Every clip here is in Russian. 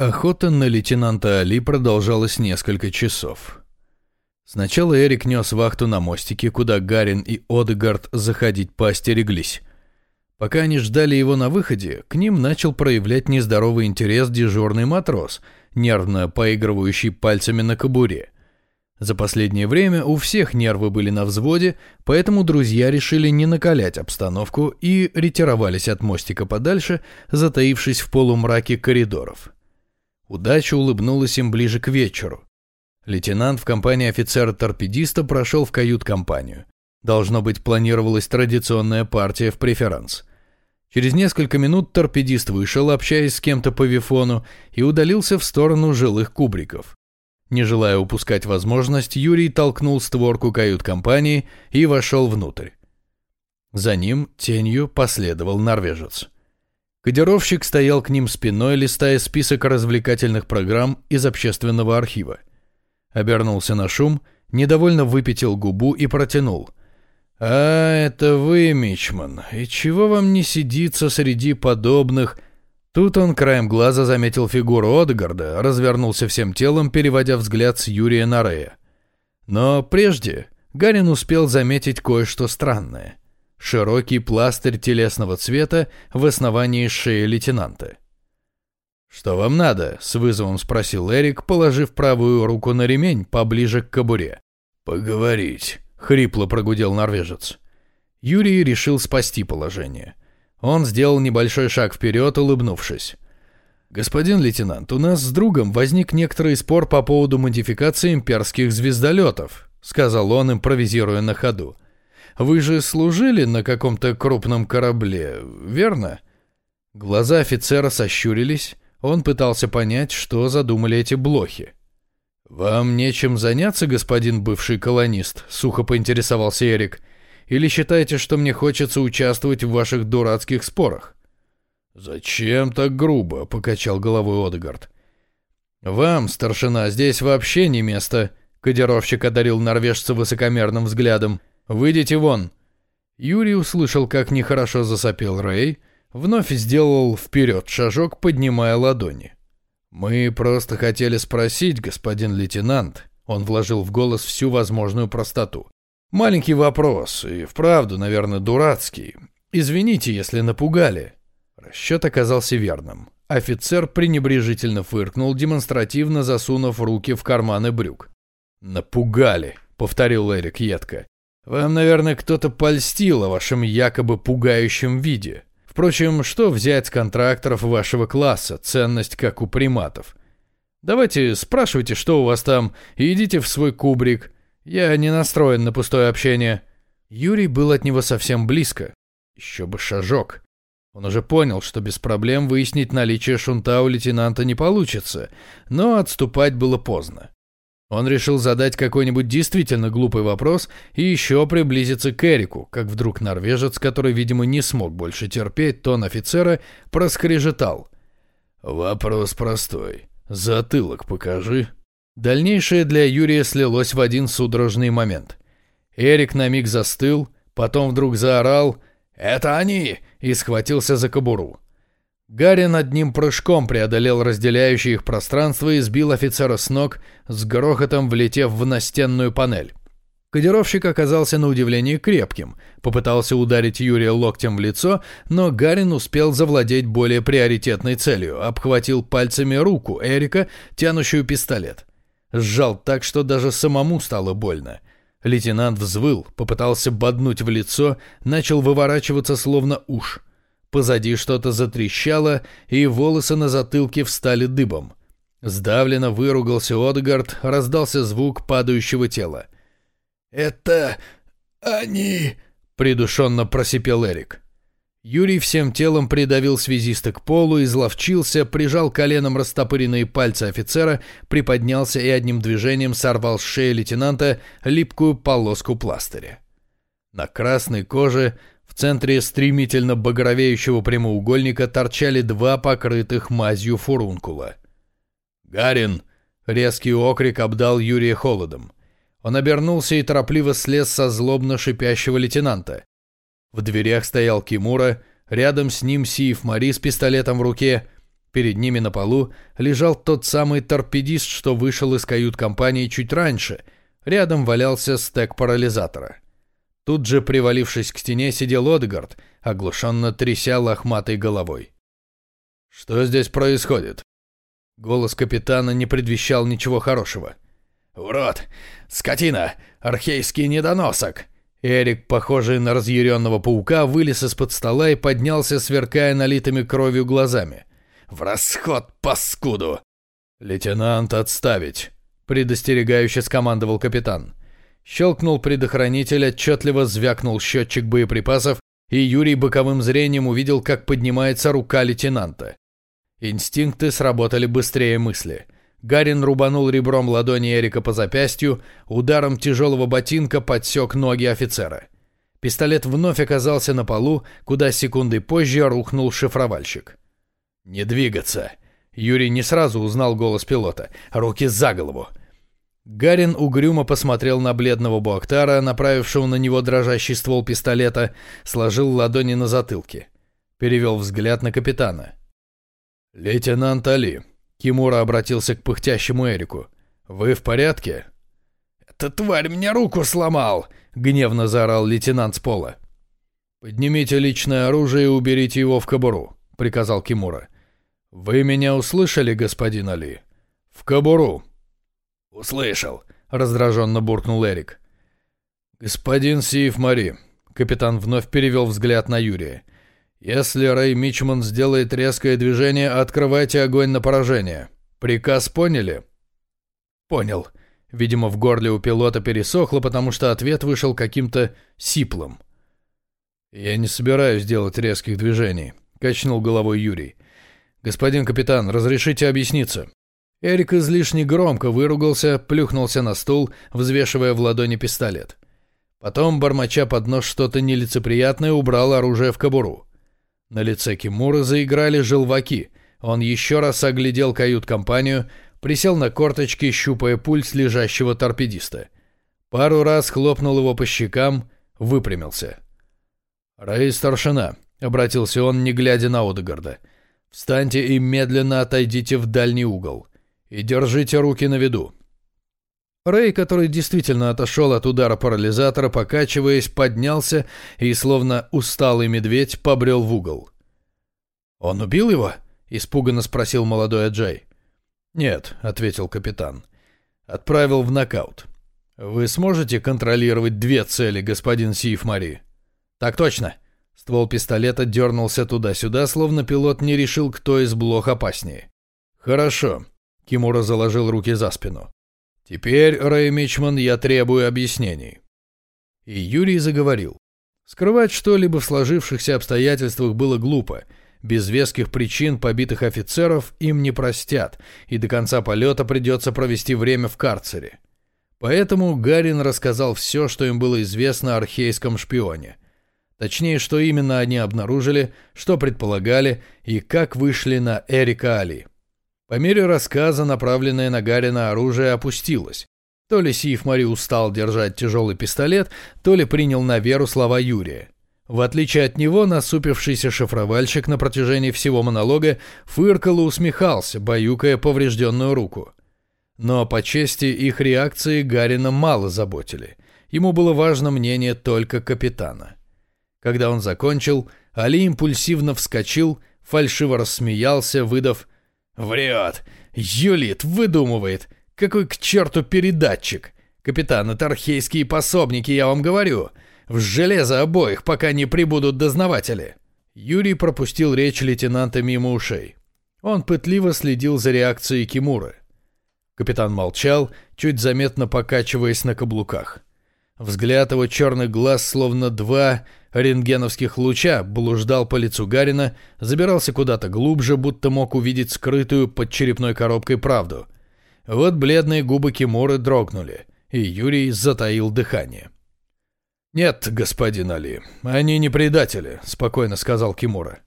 Охота на лейтенанта Али продолжалась несколько часов. Сначала Эрик нес вахту на мостике, куда Гарин и Одегард заходить поостереглись. Пока они ждали его на выходе, к ним начал проявлять нездоровый интерес дежурный матрос, нервно поигрывающий пальцами на кобуре. За последнее время у всех нервы были на взводе, поэтому друзья решили не накалять обстановку и ретировались от мостика подальше, затаившись в полумраке коридоров. Удача улыбнулась им ближе к вечеру. Лейтенант в компании офицера-торпедиста прошел в кают-компанию. Должно быть, планировалась традиционная партия в преферанс. Через несколько минут торпедист вышел, общаясь с кем-то по вифону, и удалился в сторону жилых кубриков. Не желая упускать возможность, Юрий толкнул створку кают-компании и вошел внутрь. За ним тенью последовал норвежец. Кодировщик стоял к ним спиной, листая список развлекательных программ из общественного архива. Обернулся на шум, недовольно выпятил губу и протянул. «А, это вы, Мичман, и чего вам не сидится среди подобных...» Тут он краем глаза заметил фигуру Одгарда, развернулся всем телом, переводя взгляд с Юрия на Рея. Но прежде Гарин успел заметить кое-что странное широкий пластырь телесного цвета в основании шеи лейтенанта. «Что вам надо?» — с вызовом спросил Эрик, положив правую руку на ремень поближе к кобуре. «Поговорить», — хрипло прогудел норвежец. Юрий решил спасти положение. Он сделал небольшой шаг вперед, улыбнувшись. «Господин лейтенант, у нас с другом возник некоторый спор по поводу модификации имперских звездолетов», — сказал он, импровизируя на ходу. Вы же служили на каком-то крупном корабле, верно?» Глаза офицера сощурились. Он пытался понять, что задумали эти блохи. «Вам нечем заняться, господин бывший колонист?» — сухо поинтересовался Эрик. «Или считаете, что мне хочется участвовать в ваших дурацких спорах?» «Зачем так грубо?» — покачал головой Одегард. «Вам, старшина, здесь вообще не место», — кодировщик одарил норвежца высокомерным взглядом. «Выйдите вон!» Юрий услышал, как нехорошо засопел Рэй, вновь сделал вперед шажок, поднимая ладони. «Мы просто хотели спросить, господин лейтенант», он вложил в голос всю возможную простоту. «Маленький вопрос, и вправду, наверное, дурацкий. Извините, если напугали». Расчет оказался верным. Офицер пренебрежительно фыркнул, демонстративно засунув руки в карманы брюк. «Напугали», — повторил Эрик едко. Вам, наверное, кто-то польстил о вашем якобы пугающем виде. Впрочем, что взять с контракторов вашего класса, ценность как у приматов? Давайте спрашивайте, что у вас там, и идите в свой кубрик. Я не настроен на пустое общение. Юрий был от него совсем близко. Еще бы шажок. Он уже понял, что без проблем выяснить наличие шунта у лейтенанта не получится, но отступать было поздно. Он решил задать какой-нибудь действительно глупый вопрос и еще приблизиться к Эрику, как вдруг норвежец, который, видимо, не смог больше терпеть тон офицера, проскрежетал. «Вопрос простой. Затылок покажи». Дальнейшее для Юрия слилось в один судорожный момент. Эрик на миг застыл, потом вдруг заорал «Это они!» и схватился за кобуру. Гарри над ним прыжком преодолел разделяющее их пространство и сбил офицера с ног, с грохотом влетев в настенную панель. Кодировщик оказался на удивление крепким, попытался ударить Юрия локтем в лицо, но Гарин успел завладеть более приоритетной целью, обхватил пальцами руку Эрика, тянущую пистолет. Сжал так, что даже самому стало больно. Лейтенант взвыл, попытался боднуть в лицо, начал выворачиваться словно уж – Позади что-то затрещало, и волосы на затылке встали дыбом. Сдавленно выругался Одгард, раздался звук падающего тела. «Это они!» — придушенно просипел Эрик. Юрий всем телом придавил связиста к полу, изловчился, прижал коленом растопыренные пальцы офицера, приподнялся и одним движением сорвал с шеи лейтенанта липкую полоску пластыря. На красной коже центре стремительно багровеющего прямоугольника торчали два покрытых мазью фурункула. «Гарин!» — резкий окрик обдал Юрия холодом. Он обернулся и торопливо слез со злобно шипящего лейтенанта. В дверях стоял Кимура, рядом с ним Сиев Мари с пистолетом в руке. Перед ними на полу лежал тот самый торпедист, что вышел из кают-компании чуть раньше. Рядом валялся стек парализатора. Тут же, привалившись к стене, сидел Одегард, оглушенно тряся лохматой головой. «Что здесь происходит?» Голос капитана не предвещал ничего хорошего. «Урод! Скотина! Архейский недоносок!» Эрик, похожий на разъяренного паука, вылез из-под стола и поднялся, сверкая налитыми кровью глазами. «В расход, паскуду!» «Лейтенант, отставить!» — предостерегающе скомандовал капитан. Щелкнул предохранитель, отчетливо звякнул счетчик боеприпасов, и Юрий боковым зрением увидел, как поднимается рука лейтенанта. Инстинкты сработали быстрее мысли. Гарин рубанул ребром ладони Эрика по запястью, ударом тяжелого ботинка подсек ноги офицера. Пистолет вновь оказался на полу, куда секунды позже рухнул шифровальщик. «Не двигаться!» Юрий не сразу узнал голос пилота. «Руки за голову!» Гарин угрюмо посмотрел на бледного Буактара, направившего на него дрожащий ствол пистолета, сложил ладони на затылке. Перевел взгляд на капитана. «Лейтенант Али», — Кимура обратился к пыхтящему Эрику. «Вы в порядке?» «Эта тварь мне руку сломал!» — гневно заорал лейтенант с пола. «Поднимите личное оружие и уберите его в кобуру», — приказал Кимура. «Вы меня услышали, господин Али?» «В кобуру», «Услышал», — раздраженно буркнул Эрик. «Господин Сиев Мари», — капитан вновь перевел взгляд на Юрия. «Если Рэй Мичман сделает резкое движение, открывайте огонь на поражение. Приказ поняли?» «Понял». Видимо, в горле у пилота пересохло, потому что ответ вышел каким-то сиплым. «Я не собираюсь делать резких движений», — качнул головой Юрий. «Господин капитан, разрешите объясниться?» Эрик излишне громко выругался, плюхнулся на стул, взвешивая в ладони пистолет. Потом, бормоча под нос что-то нелицеприятное, убрал оружие в кобуру. На лице Кимура заиграли желваки. Он еще раз оглядел кают-компанию, присел на корточки, щупая пульс лежащего торпедиста. Пару раз хлопнул его по щекам, выпрямился. «Рэй старшина», — обратился он, не глядя на Одегарда, — «встаньте и медленно отойдите в дальний угол. И держите руки на виду. Рэй, который действительно отошел от удара парализатора, покачиваясь, поднялся и, словно усталый медведь, побрел в угол. «Он убил его?» — испуганно спросил молодой Аджай. «Нет», — ответил капитан. «Отправил в нокаут. Вы сможете контролировать две цели, господин Сиев Мари?» «Так точно». Ствол пистолета дернулся туда-сюда, словно пилот не решил, кто из блох опаснее. «Хорошо. Кимура заложил руки за спину. «Теперь, Рэй Мичман, я требую объяснений». И Юрий заговорил. Скрывать что-либо в сложившихся обстоятельствах было глупо. Без веских причин побитых офицеров им не простят, и до конца полета придется провести время в карцере. Поэтому Гарин рассказал все, что им было известно о архейском шпионе. Точнее, что именно они обнаружили, что предполагали и как вышли на Эрика Али. По мере рассказа направленное на Гарина оружие опустилось. То ли Сиев Мари устал держать тяжелый пистолет, то ли принял на веру слова Юрия. В отличие от него, насупившийся шифровальщик на протяжении всего монолога фыркал и усмехался, баюкая поврежденную руку. Но по чести их реакции Гарина мало заботили. Ему было важно мнение только капитана. Когда он закончил, Али импульсивно вскочил, фальшиво рассмеялся, выдав «Врет! Юлит, выдумывает! Какой к черту передатчик! Капитан, это архейские пособники, я вам говорю! В железо обоих, пока не прибудут дознаватели!» Юрий пропустил речь лейтенанта мимо ушей. Он пытливо следил за реакцией Кимуры. Капитан молчал, чуть заметно покачиваясь на каблуках. Взгляд его черных глаз, словно два рентгеновских луча, блуждал по лицу Гарина, забирался куда-то глубже, будто мог увидеть скрытую под черепной коробкой правду. Вот бледные губы Кимуры дрогнули, и Юрий затаил дыхание. «Нет, господин Али, они не предатели», — спокойно сказал Кимура.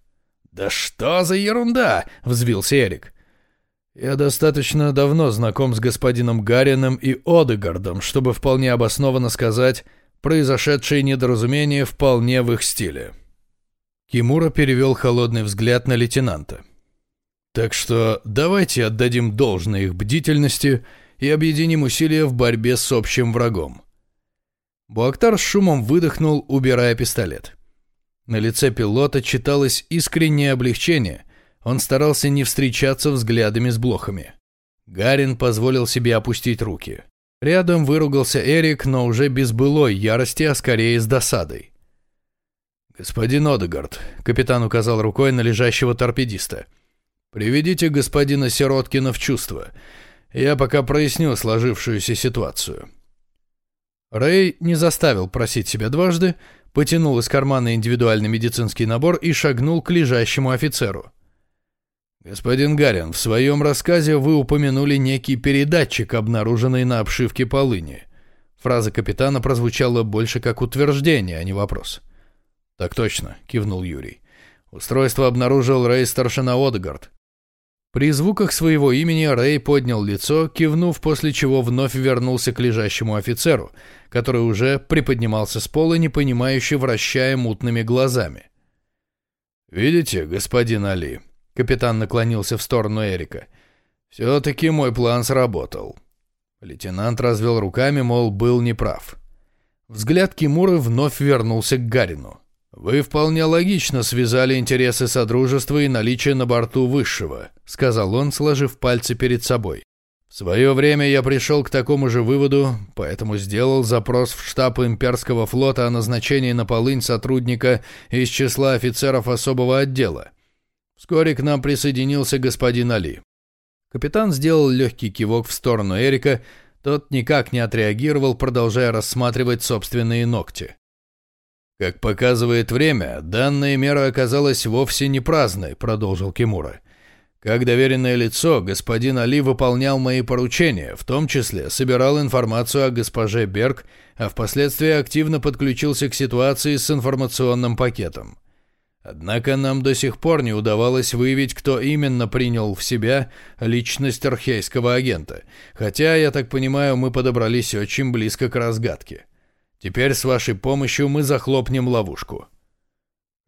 «Да что за ерунда!» — взвился Эрик. Я достаточно давно знаком с господином Гарином и Одегардом, чтобы вполне обоснованно сказать, произошедшее недоразумение вполне в их стиле. Кимура перевел холодный взгляд на лейтенанта. Так что давайте отдадим должное их бдительности и объединим усилия в борьбе с общим врагом. Буактар с шумом выдохнул, убирая пистолет. На лице пилота читалось искреннее облегчение. Он старался не встречаться взглядами с блохами. Гарин позволил себе опустить руки. Рядом выругался Эрик, но уже без былой ярости, а скорее с досадой. «Господин Одегард», — капитан указал рукой на лежащего торпедиста, — «приведите господина Сироткина в чувство. Я пока проясню сложившуюся ситуацию». Рэй не заставил просить себя дважды, потянул из кармана индивидуальный медицинский набор и шагнул к лежащему офицеру. «Господин Гарин, в своем рассказе вы упомянули некий передатчик, обнаруженный на обшивке полыни». Фраза капитана прозвучала больше как утверждение, а не вопрос. «Так точно», — кивнул Юрий. «Устройство обнаружил Рэй Старшина Одегард. При звуках своего имени Рэй поднял лицо, кивнув, после чего вновь вернулся к лежащему офицеру, который уже приподнимался с пола, непонимающе вращая мутными глазами. «Видите, господин Али?» — капитан наклонился в сторону Эрика. «Все-таки мой план сработал». Лейтенант развел руками, мол, был неправ. Взгляд Кимуры вновь вернулся к Гарину. «Вы вполне логично связали интересы Содружества и наличие на борту Высшего», — сказал он, сложив пальцы перед собой. «В свое время я пришел к такому же выводу, поэтому сделал запрос в штаб имперского флота о назначении на полынь сотрудника из числа офицеров особого отдела. Вскоре к нам присоединился господин Али». Капитан сделал легкий кивок в сторону Эрика, тот никак не отреагировал, продолжая рассматривать собственные ногти. «Как показывает время, данная мера оказалась вовсе не праздной», — продолжил Кимура. «Как доверенное лицо, господин Али выполнял мои поручения, в том числе собирал информацию о госпоже Берг, а впоследствии активно подключился к ситуации с информационным пакетом. Однако нам до сих пор не удавалось выявить, кто именно принял в себя личность архейского агента, хотя, я так понимаю, мы подобрались очень близко к разгадке». Теперь с вашей помощью мы захлопнем ловушку».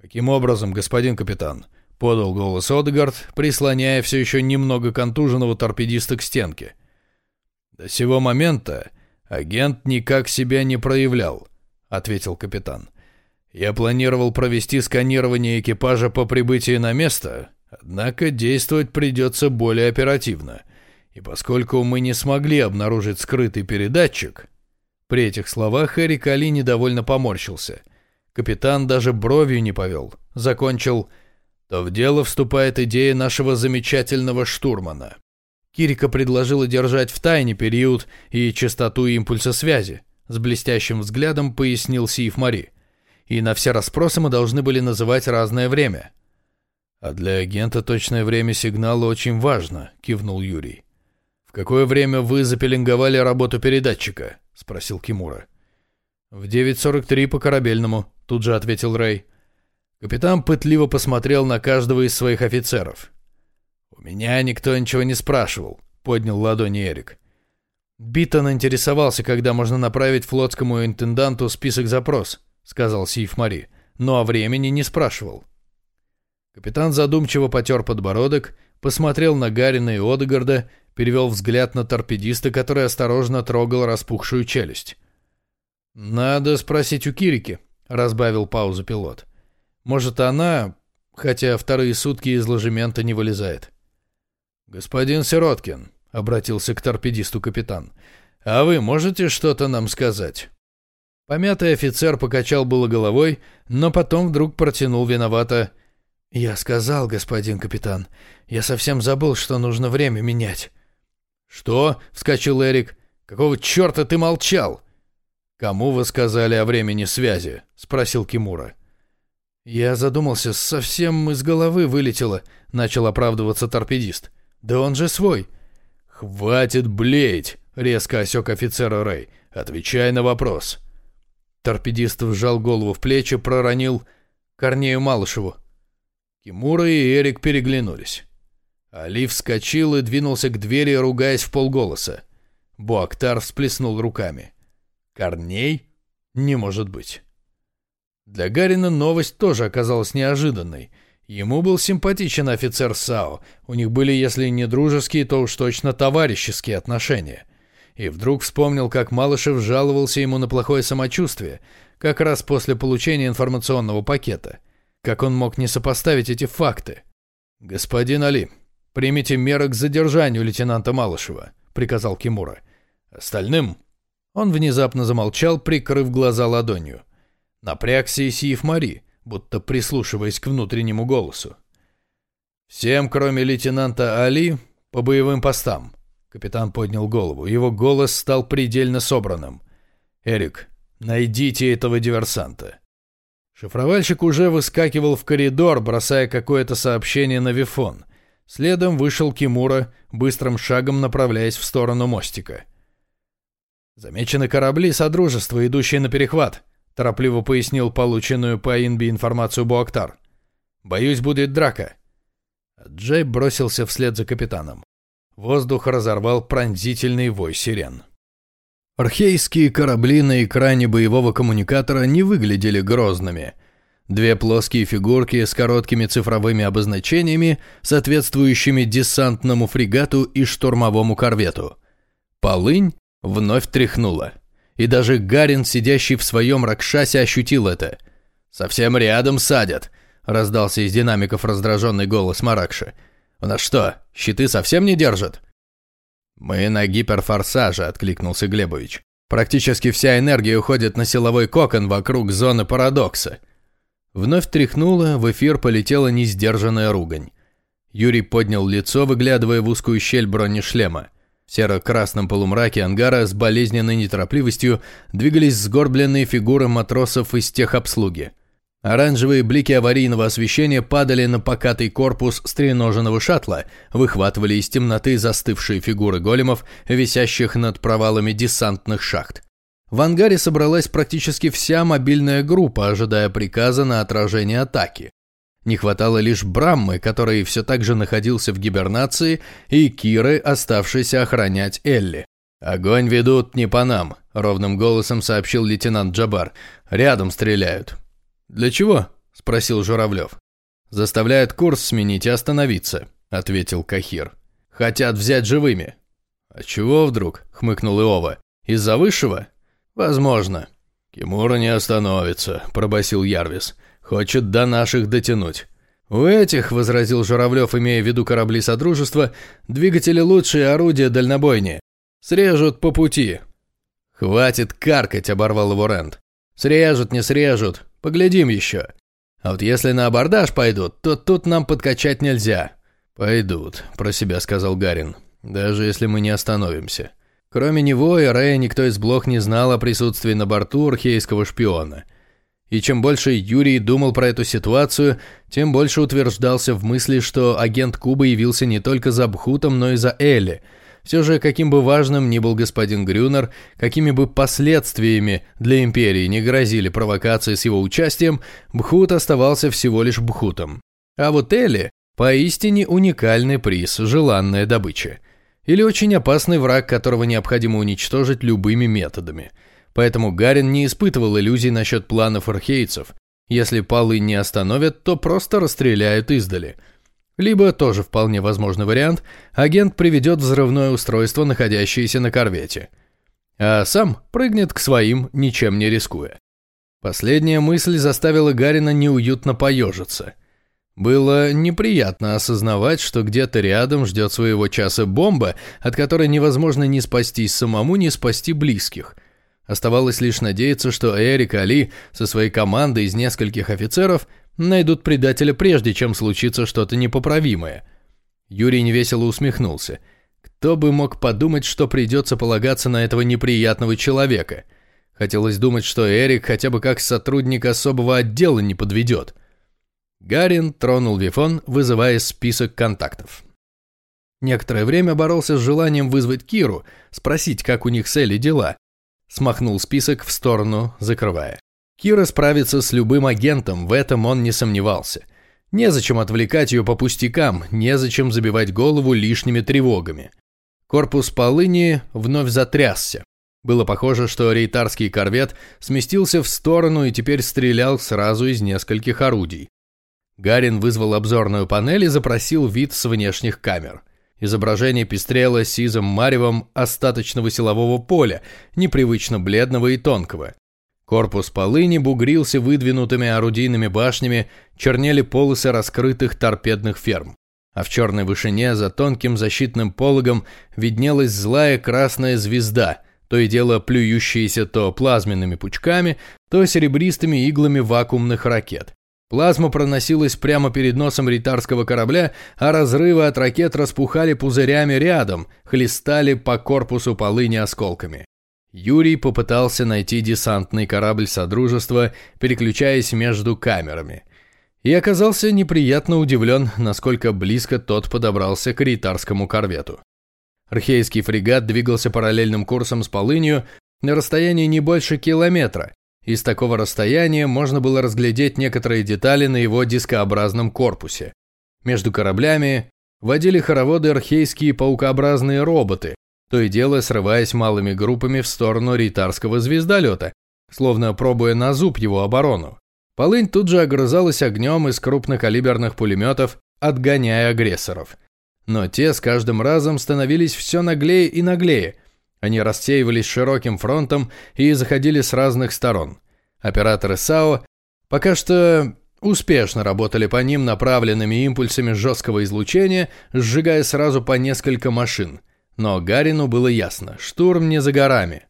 «Каким образом, господин капитан?» — подал голос Одгард, прислоняя все еще немного контуженного торпедиста к стенке. «До сего момента агент никак себя не проявлял», — ответил капитан. «Я планировал провести сканирование экипажа по прибытии на место, однако действовать придется более оперативно. И поскольку мы не смогли обнаружить скрытый передатчик, при этих словах Эрик Али недовольно поморщился. Капитан даже бровью не повел. Закончил «То в дело вступает идея нашего замечательного штурмана». Кирика предложила держать в тайне период и частоту импульса связи. С блестящим взглядом пояснил Сиев Мари. И на все расспросы мы должны были называть разное время. «А для агента точное время сигнала очень важно», — кивнул Юрий. «В какое время вы запеленговали работу передатчика?» — спросил Кимура. «В 9.43 по корабельному», — тут же ответил Рэй. Капитан пытливо посмотрел на каждого из своих офицеров. «У меня никто ничего не спрашивал», — поднял ладони Эрик. «Биттон интересовался, когда можно направить флотскому интенданту список запрос», — сказал Сиф Мари, «но о времени не спрашивал». Капитан задумчиво потер подбородок, посмотрел на Гарина и Одегарда перевел взгляд на торпедиста, который осторожно трогал распухшую челюсть. «Надо спросить у Кирики», — разбавил паузу пилот. «Может, она, хотя вторые сутки из ложемента не вылезает». «Господин Сироткин», — обратился к торпедисту капитан, — «а вы можете что-то нам сказать?» Помятый офицер покачал было головой, но потом вдруг протянул виновато. «Я сказал, господин капитан, я совсем забыл, что нужно время менять». «Что?» — вскочил Эрик. «Какого черта ты молчал?» «Кому вы сказали о времени связи?» — спросил Кимура. «Я задумался, совсем из головы вылетело», — начал оправдываться торпедист. «Да он же свой». «Хватит блеять!» — резко осек офицера Рэй. «Отвечай на вопрос». Торпедист вжал голову в плечи, проронил Корнею Малышеву. Кимура и Эрик переглянулись. Али вскочил и двинулся к двери, ругаясь в полголоса. Буактар всплеснул руками. «Корней? Не может быть». Для Гарина новость тоже оказалась неожиданной. Ему был симпатичен офицер САУ, у них были, если не дружеские, то уж точно товарищеские отношения. И вдруг вспомнил, как Малышев жаловался ему на плохое самочувствие, как раз после получения информационного пакета. Как он мог не сопоставить эти факты? «Господин Али, примите меры к задержанию лейтенанта Малышева», — приказал Кимура. «Остальным...» Он внезапно замолчал, прикрыв глаза ладонью. Напрягся и Сиев Мари, будто прислушиваясь к внутреннему голосу. «Всем, кроме лейтенанта Али, по боевым постам». Капитан поднял голову. Его голос стал предельно собранным. «Эрик, найдите этого диверсанта». Шифровальщик уже выскакивал в коридор, бросая какое-то сообщение на Вифон. Следом вышел Кимура, быстрым шагом направляясь в сторону мостика. «Замечены корабли Содружества, идущие на перехват», — торопливо пояснил полученную по Инби информацию Буактар. «Боюсь, будет драка». Джей бросился вслед за капитаном. Воздух разорвал пронзительный вой сирен. Архейские корабли на экране боевого коммуникатора не выглядели грозными. Две плоские фигурки с короткими цифровыми обозначениями, соответствующими десантному фрегату и штурмовому корвету. Полынь вновь тряхнула. И даже Гарин, сидящий в своем Ракшасе, ощутил это. «Совсем рядом садят», — раздался из динамиков раздраженный голос Маракши. «У нас что, щиты совсем не держат?» «Мы на гиперфорсаже», — откликнулся Глебович. «Практически вся энергия уходит на силовой кокон вокруг зоны парадокса». Вновь тряхнуло, в эфир полетела несдержанная ругань. Юрий поднял лицо, выглядывая в узкую щель бронешлема. В серо-красном полумраке ангара с болезненной неторопливостью двигались сгорбленные фигуры матросов из техобслуги. Оранжевые блики аварийного освещения падали на покатый корпус стреноженного шаттла, выхватывали из темноты застывшие фигуры големов, висящих над провалами десантных шахт. В ангаре собралась практически вся мобильная группа, ожидая приказа на отражение атаки. Не хватало лишь Браммы, который все так же находился в гибернации, и Киры, оставшейся охранять Элли. «Огонь ведут не по нам», — ровным голосом сообщил лейтенант Джабар. «Рядом стреляют». «Для чего?» – спросил Журавлев. «Заставляют курс сменить и остановиться», – ответил Кахир. «Хотят взять живыми». «А чего вдруг?» – хмыкнул Иова. «Из-за высшего?» «Возможно». «Кимура не остановится», – пробасил Ярвис. «Хочет до наших дотянуть». «У этих», — возразил Журавлев, имея в виду корабли Содружества, — «двигатели лучшие, орудия дальнобойнее. Срежут по пути». «Хватит каркать», — оборвал его Рэнд. «Срежут, не срежут. Поглядим еще. А вот если на абордаж пойдут, то тут нам подкачать нельзя». «Пойдут», — про себя сказал Гарин. «Даже если мы не остановимся». Кроме него и Рэя никто из блох не знал о присутствии на борту архейского шпиона. И чем больше Юрий думал про эту ситуацию, тем больше утверждался в мысли, что агент Куба явился не только за Бхутом, но и за Элли – все же, каким бы важным ни был господин Грюнер, какими бы последствиями для империи не грозили провокации с его участием, Бхут оставался всего лишь Бхутом. А вот Элли – поистине уникальный приз, желанная добыча. Или очень опасный враг, которого необходимо уничтожить любыми методами. Поэтому Гарин не испытывал иллюзий насчет планов архейцев. Если палы не остановят, то просто расстреляют издали – либо, тоже вполне возможный вариант, агент приведет взрывное устройство, находящееся на корвете. А сам прыгнет к своим, ничем не рискуя. Последняя мысль заставила Гарина неуютно поежиться. Было неприятно осознавать, что где-то рядом ждет своего часа бомба, от которой невозможно ни спастись самому, ни спасти близких. Оставалось лишь надеяться, что Эрик Али со своей командой из нескольких офицеров Найдут предателя прежде, чем случится что-то непоправимое. Юрий невесело усмехнулся. Кто бы мог подумать, что придется полагаться на этого неприятного человека? Хотелось думать, что Эрик хотя бы как сотрудник особого отдела не подведет. Гарин тронул Вифон, вызывая список контактов. Некоторое время боролся с желанием вызвать Киру, спросить, как у них с Элли дела. Смахнул список в сторону, закрывая. Кира справится с любым агентом, в этом он не сомневался. Незачем отвлекать ее по пустякам, незачем забивать голову лишними тревогами. Корпус полыни вновь затрясся. Было похоже, что рейтарский корвет сместился в сторону и теперь стрелял сразу из нескольких орудий. Гарин вызвал обзорную панель и запросил вид с внешних камер. Изображение пестрело сизым маревом остаточного силового поля, непривычно бледного и тонкого. Корпус полыни бугрился выдвинутыми орудийными башнями, чернели полосы раскрытых торпедных ферм. А в черной вышине за тонким защитным пологом виднелась злая красная звезда, то и дело плюющаяся то плазменными пучками, то серебристыми иглами вакуумных ракет. Плазма проносилась прямо перед носом ритарского корабля, а разрывы от ракет распухали пузырями рядом, хлестали по корпусу полыни осколками. Юрий попытался найти десантный корабль Содружества, переключаясь между камерами. И оказался неприятно удивлен, насколько близко тот подобрался к ритарскому корвету. Архейский фрегат двигался параллельным курсом с полынью на расстоянии не больше километра, из такого расстояния можно было разглядеть некоторые детали на его дискообразном корпусе. Между кораблями водили хороводы архейские паукообразные роботы, то и дело срываясь малыми группами в сторону ритарского звездолета, словно пробуя на зуб его оборону. Полынь тут же огрызалась огнем из крупнокалиберных пулеметов, отгоняя агрессоров. Но те с каждым разом становились все наглее и наглее – они рассеивались широким фронтом и заходили с разных сторон. Операторы САО пока что успешно работали по ним направленными импульсами жесткого излучения, сжигая сразу по несколько машин. Но Гарину было ясно, штурм не за горами.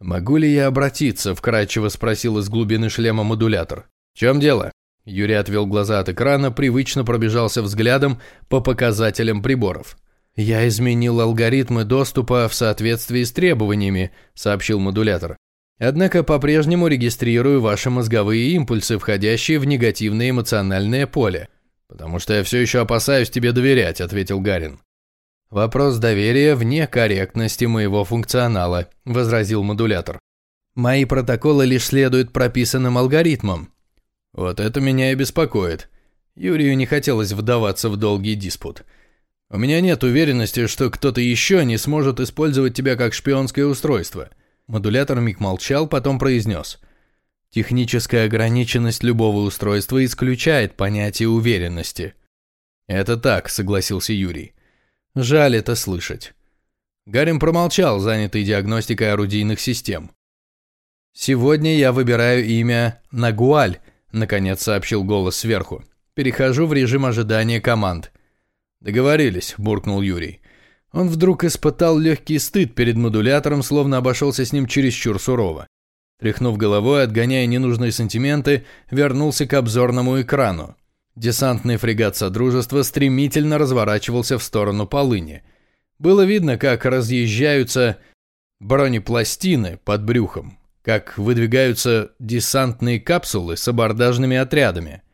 «Могу ли я обратиться?» – вкрадчиво спросил из глубины шлема модулятор. «В чем дело?» Юрий отвел глаза от экрана, привычно пробежался взглядом по показателям приборов. «Я изменил алгоритмы доступа в соответствии с требованиями», – сообщил модулятор. «Однако по-прежнему регистрирую ваши мозговые импульсы, входящие в негативное эмоциональное поле». «Потому что я все еще опасаюсь тебе доверять», – ответил Гарин. «Вопрос доверия вне корректности моего функционала», – возразил модулятор. «Мои протоколы лишь следуют прописанным алгоритмам». «Вот это меня и беспокоит». Юрию не хотелось вдаваться в долгий диспут – у меня нет уверенности, что кто-то еще не сможет использовать тебя как шпионское устройство. Модулятор миг молчал, потом произнес. Техническая ограниченность любого устройства исключает понятие уверенности. Это так, согласился Юрий. Жаль это слышать. Гарем промолчал, занятый диагностикой орудийных систем. «Сегодня я выбираю имя Нагуаль», — наконец сообщил голос сверху. «Перехожу в режим ожидания команд. «Договорились», – буркнул Юрий. Он вдруг испытал легкий стыд перед модулятором, словно обошелся с ним чересчур сурово. Тряхнув головой, отгоняя ненужные сантименты, вернулся к обзорному экрану. Десантный фрегат Содружества стремительно разворачивался в сторону полыни. Было видно, как разъезжаются бронепластины под брюхом, как выдвигаются десантные капсулы с абордажными отрядами –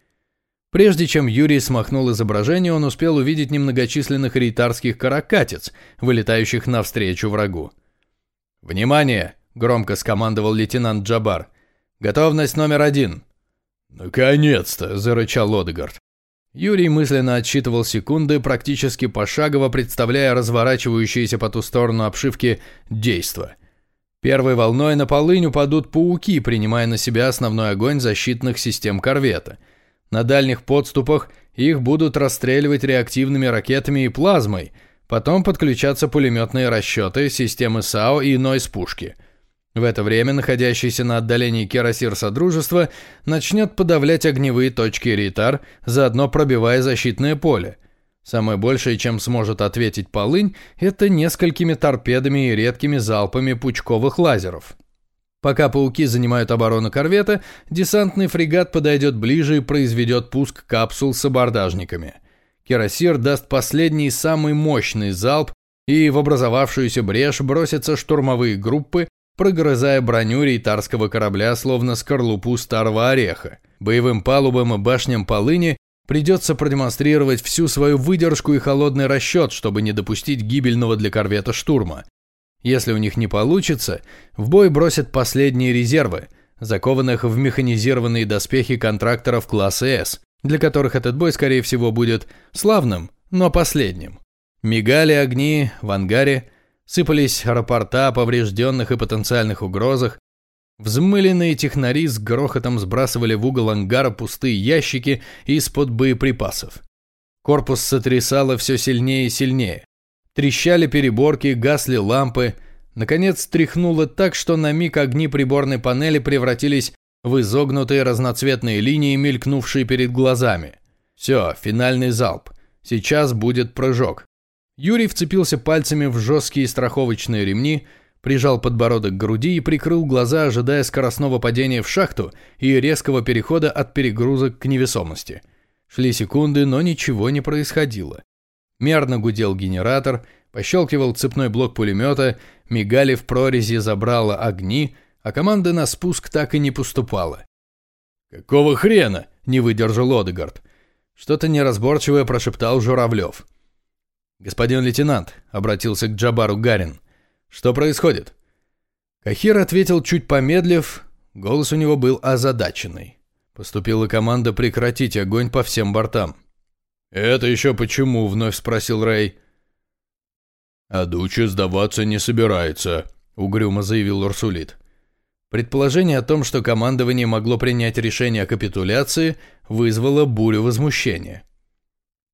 Прежде чем Юрий смахнул изображение, он успел увидеть немногочисленных рейтарских каракатиц, вылетающих навстречу врагу. «Внимание!» – громко скомандовал лейтенант Джабар. «Готовность номер один!» «Наконец-то!» – зарычал Одегард. Юрий мысленно отсчитывал секунды, практически пошагово представляя разворачивающиеся по ту сторону обшивки действа. Первой волной на полынь упадут пауки, принимая на себя основной огонь защитных систем корвета – на дальних подступах их будут расстреливать реактивными ракетами и плазмой, потом подключаться пулеметные расчеты, системы САУ и нойс-пушки. В это время находящийся на отдалении керосир Содружества начнет подавлять огневые точки Ритар, заодно пробивая защитное поле. Самое большее, чем сможет ответить полынь, это несколькими торпедами и редкими залпами пучковых лазеров. Пока пауки занимают оборону корвета, десантный фрегат подойдет ближе и произведет пуск капсул с абордажниками. Кирасир даст последний самый мощный залп, и в образовавшуюся брешь бросятся штурмовые группы, прогрызая броню рейтарского корабля, словно скорлупу старого ореха. Боевым палубам и башням полыни придется продемонстрировать всю свою выдержку и холодный расчет, чтобы не допустить гибельного для корвета штурма. Если у них не получится, в бой бросят последние резервы, закованных в механизированные доспехи контракторов класса С, для которых этот бой, скорее всего, будет славным, но последним. Мигали огни в ангаре, сыпались рапорта о поврежденных и потенциальных угрозах, Взмыленные технари с грохотом сбрасывали в угол ангара пустые ящики из-под боеприпасов. Корпус сотрясало все сильнее и сильнее. Трещали переборки, гасли лампы. Наконец тряхнуло так, что на миг огни приборной панели превратились в изогнутые разноцветные линии, мелькнувшие перед глазами. Все, финальный залп. Сейчас будет прыжок. Юрий вцепился пальцами в жесткие страховочные ремни, прижал подбородок к груди и прикрыл глаза, ожидая скоростного падения в шахту и резкого перехода от перегрузок к невесомости. Шли секунды, но ничего не происходило. Мерно гудел генератор, пощелкивал цепной блок пулемета, мигали в прорези забрала огни, а команда на спуск так и не поступала. «Какого хрена?» – не выдержал Одегард. Что-то неразборчивое прошептал Журавлев. «Господин лейтенант», — обратился к Джабару Гарин, — «что происходит?» Кахир ответил, чуть помедлив, голос у него был озадаченный. Поступила команда прекратить огонь по всем бортам. «Это еще почему?» — вновь спросил Рэй. «А Дучи сдаваться не собирается», — угрюмо заявил Урсулит. Предположение о том, что командование могло принять решение о капитуляции, вызвало бурю возмущения.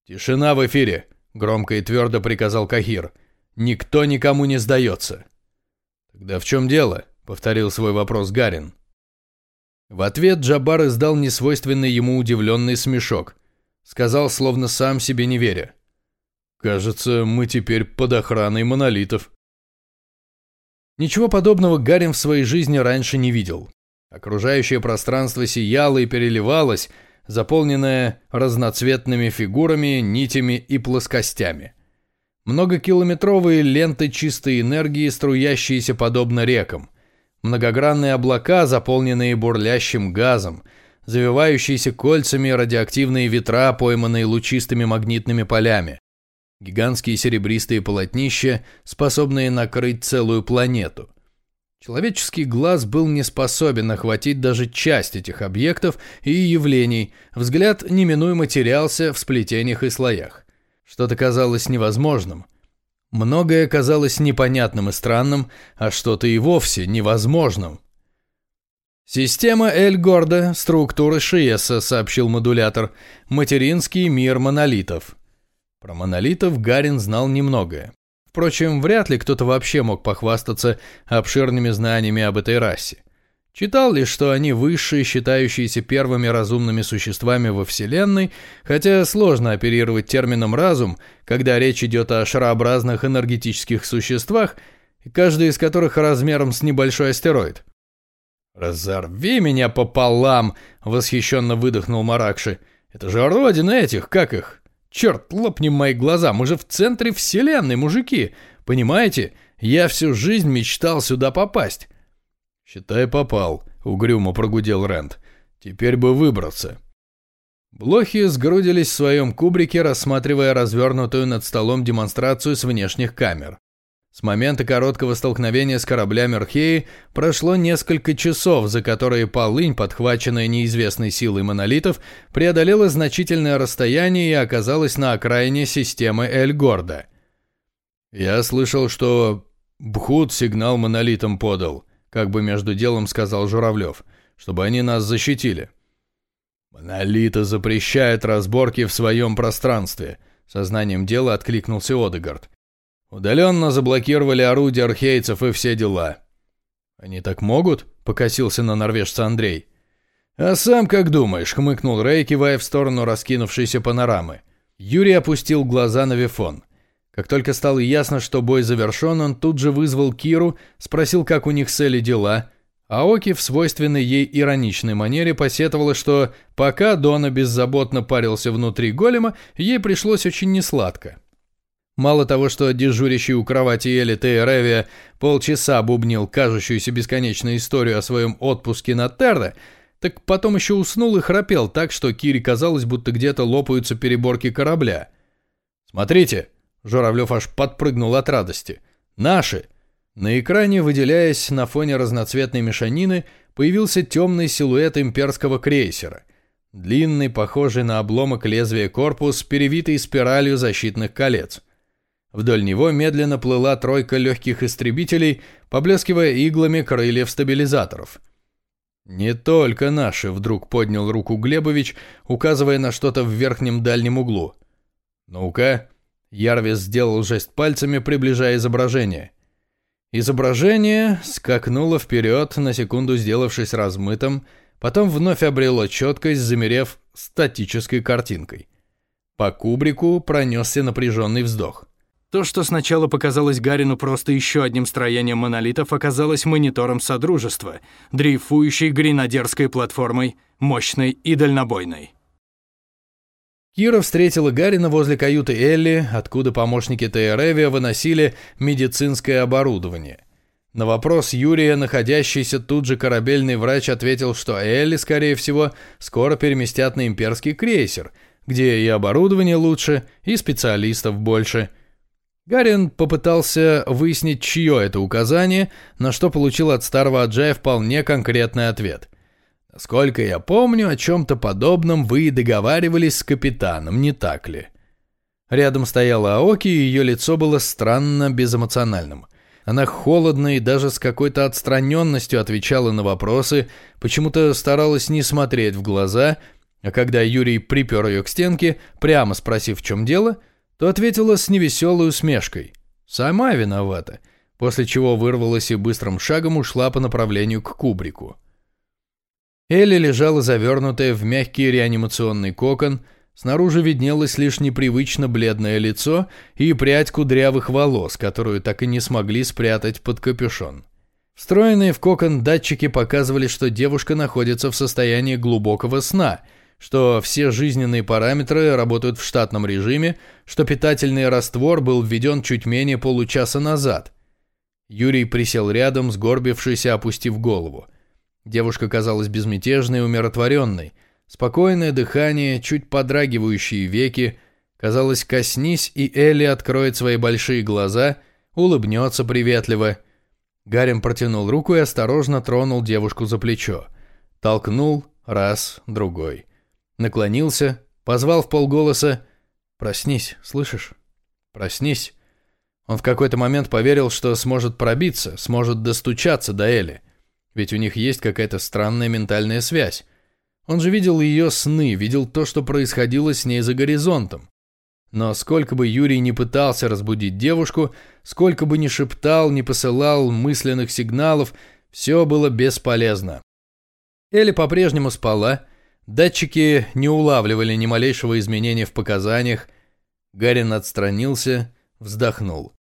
«Тишина в эфире!» — громко и твердо приказал Кахир. «Никто никому не сдается». «Тогда в чем дело?» — повторил свой вопрос Гарин. В ответ Джабар издал несвойственный ему удивленный смешок. Сказал, словно сам себе не веря. «Кажется, мы теперь под охраной монолитов». Ничего подобного Гарин в своей жизни раньше не видел. Окружающее пространство сияло и переливалось, заполненная разноцветными фигурами, нитями и плоскостями. Многокилометровые ленты чистой энергии, струящиеся подобно рекам. Многогранные облака, заполненные бурлящим газом, завивающиеся кольцами радиоактивные ветра, пойманные лучистыми магнитными полями. Гигантские серебристые полотнища, способные накрыть целую планету – Человеческий глаз был не способен охватить даже часть этих объектов и явлений, взгляд неминуемо терялся в сплетениях и слоях. Что-то казалось невозможным. Многое казалось непонятным и странным, а что-то и вовсе невозможным. «Система Эль-Горда, структура Шиеса», — сообщил модулятор. «Материнский мир монолитов». Про монолитов Гарин знал немногое. Впрочем, вряд ли кто-то вообще мог похвастаться обширными знаниями об этой расе. Читал лишь, что они высшие, считающиеся первыми разумными существами во Вселенной, хотя сложно оперировать термином «разум», когда речь идет о шарообразных энергетических существах, каждый из которых размером с небольшой астероид. «Разорви меня пополам!» — восхищенно выдохнул Маракши. «Это же родина этих, как их? Черт, лопни мои глаза, мы же в центре вселенной, мужики. Понимаете? Я всю жизнь мечтал сюда попасть. Считай, попал, угрюмо прогудел Рент. Теперь бы выбраться. Блохи сгрудились в своем кубрике, рассматривая развернутую над столом демонстрацию с внешних камер. С момента короткого столкновения с кораблями Археи прошло несколько часов, за которые полынь, подхваченная неизвестной силой монолитов, преодолела значительное расстояние и оказалась на окраине системы Эль-Горда. «Я слышал, что Бхут сигнал монолитам подал», как бы между делом сказал Журавлев, чтобы они нас защитили. «Монолиты запрещают разборки в своем пространстве», сознанием дела откликнулся Одегард. Удаленно заблокировали орудия архейцев и все дела. «Они так могут?» — покосился на норвежца Андрей. «А сам как думаешь?» — хмыкнул Рэй, кивая в сторону раскинувшейся панорамы. Юрий опустил глаза на Вифон. Как только стало ясно, что бой завершен, он тут же вызвал Киру, спросил, как у них с Элли дела, а Оки в свойственной ей ироничной манере посетовала, что пока Дона беззаботно парился внутри голема, ей пришлось очень несладко. Мало того, что дежурящий у кровати Эли Тейревия полчаса бубнил кажущуюся бесконечную историю о своем отпуске на Терре, так потом еще уснул и храпел так, что Кире казалось, будто где-то лопаются переборки корабля. «Смотрите!» – Журавлев аж подпрыгнул от радости. «Наши!» На экране, выделяясь на фоне разноцветной мешанины, появился темный силуэт имперского крейсера. Длинный, похожий на обломок лезвия корпус, перевитый спиралью защитных колец – Вдоль него медленно плыла тройка легких истребителей, поблескивая иглами крыльев стабилизаторов. «Не только наши», — вдруг поднял руку Глебович, указывая на что-то в верхнем дальнем углу. «Ну-ка». Ярвис сделал жест пальцами, приближая изображение. Изображение скакнуло вперед, на секунду сделавшись размытым, потом вновь обрело четкость, замерев статической картинкой. По кубрику пронесся напряженный вздох. То, что сначала показалось Гарину просто еще одним строением монолитов, оказалось монитором Содружества, дрейфующей гренадерской платформой, мощной и дальнобойной. Кира встретила Гарина возле каюты Элли, откуда помощники Тейревия выносили медицинское оборудование. На вопрос Юрия, находящийся тут же корабельный врач, ответил, что Элли, скорее всего, скоро переместят на имперский крейсер, где и оборудование лучше, и специалистов больше – Гарин попытался выяснить, чье это указание, на что получил от старого Аджая вполне конкретный ответ. «Насколько я помню, о чем-то подобном вы и договаривались с капитаном, не так ли?» Рядом стояла Аоки, и ее лицо было странно безэмоциональным. Она холодно и даже с какой-то отстраненностью отвечала на вопросы, почему-то старалась не смотреть в глаза, а когда Юрий припер ее к стенке, прямо спросив, в чем дело – то ответила с невеселой усмешкой. «Сама виновата», после чего вырвалась и быстрым шагом ушла по направлению к кубрику. Элли лежала завернутая в мягкий реанимационный кокон, снаружи виднелось лишь непривычно бледное лицо и прядь кудрявых волос, которую так и не смогли спрятать под капюшон. Встроенные в кокон датчики показывали, что девушка находится в состоянии глубокого сна – что все жизненные параметры работают в штатном режиме, что питательный раствор был введен чуть менее получаса назад. Юрий присел рядом, сгорбившись и опустив голову. Девушка казалась безмятежной и умиротворенной. Спокойное дыхание, чуть подрагивающие веки. Казалось, коснись, и Элли откроет свои большие глаза, улыбнется приветливо. Гарем протянул руку и осторожно тронул девушку за плечо. Толкнул раз, другой. Наклонился, позвал в полголоса «Проснись, слышишь? Проснись». Он в какой-то момент поверил, что сможет пробиться, сможет достучаться до Эли. Ведь у них есть какая-то странная ментальная связь. Он же видел ее сны, видел то, что происходило с ней за горизонтом. Но сколько бы Юрий не пытался разбудить девушку, сколько бы ни шептал, не посылал мысленных сигналов, все было бесполезно. Элли по-прежнему спала, Датчики не улавливали ни малейшего изменения в показаниях. Гарин отстранился, вздохнул.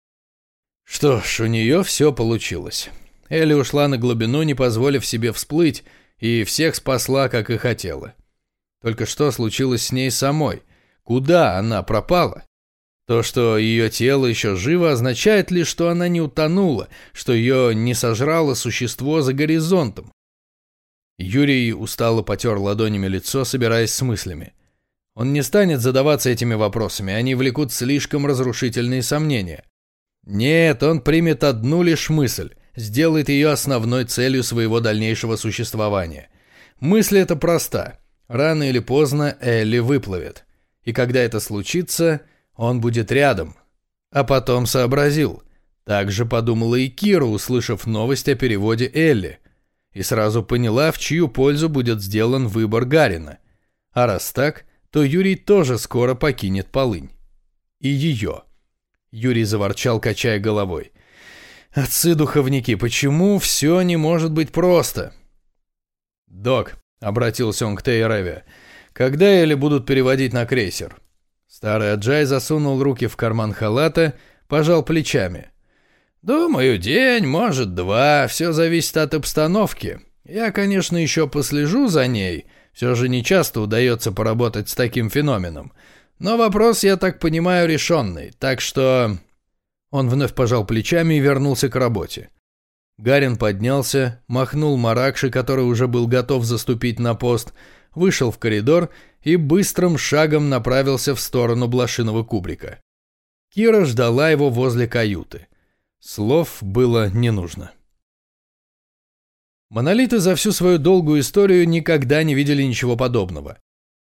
Что ж, у нее все получилось. Элли ушла на глубину, не позволив себе всплыть, и всех спасла, как и хотела. Только что случилось с ней самой? Куда она пропала? То, что ее тело еще живо, означает ли, что она не утонула, что ее не сожрало существо за горизонтом. Юрий устало потер ладонями лицо, собираясь с мыслями. Он не станет задаваться этими вопросами, они влекут слишком разрушительные сомнения. Нет, он примет одну лишь мысль, сделает ее основной целью своего дальнейшего существования. Мысль эта проста. Рано или поздно Элли выплывет. И когда это случится, он будет рядом. А потом сообразил. Так же подумала и Кира, услышав новость о переводе Элли – и сразу поняла, в чью пользу будет сделан выбор Гарина. А раз так, то Юрий тоже скоро покинет полынь. И ее. Юрий заворчал, качая головой. «Отцы-духовники, почему все не может быть просто?» «Док», — обратился он к Тейреве, — «когда Эли будут переводить на крейсер?» Старый Аджай засунул руки в карман халата, пожал плечами. «Думаю, день, может, два, все зависит от обстановки. Я, конечно, еще послежу за ней, все же не часто удается поработать с таким феноменом. Но вопрос, я так понимаю, решенный, так что...» Он вновь пожал плечами и вернулся к работе. Гарин поднялся, махнул Маракши, который уже был готов заступить на пост, вышел в коридор и быстрым шагом направился в сторону блошиного кубрика. Кира ждала его возле каюты. Слов было не нужно. Монолиты за всю свою долгую историю никогда не видели ничего подобного.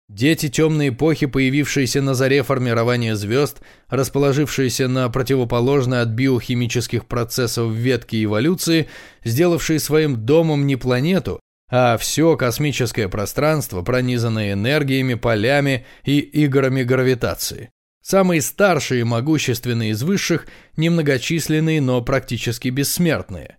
Дети темной эпохи, появившиеся на заре формирования звезд, расположившиеся на противоположной от биохимических процессов ветке эволюции, сделавшие своим домом не планету, а все космическое пространство пронизано энергиями, полями и играми гравитации. Самые старшие и могущественные из высших, немногочисленные, но практически бессмертные.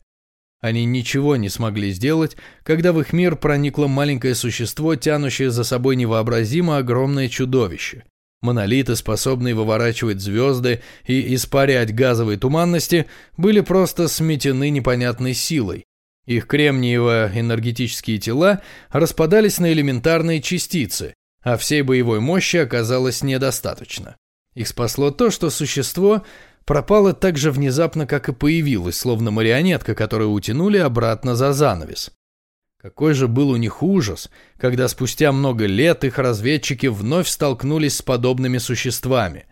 Они ничего не смогли сделать, когда в их мир проникло маленькое существо, тянущее за собой невообразимо огромное чудовище. Монолиты, способные выворачивать звезды и испарять газовые туманности, были просто сметены непонятной силой. Их кремниево-энергетические тела распадались на элементарные частицы, а всей боевой мощи оказалось недостаточно. Их спасло то, что существо пропало так же внезапно, как и появилось, словно марионетка, которую утянули обратно за занавес. Какой же был у них ужас, когда спустя много лет их разведчики вновь столкнулись с подобными существами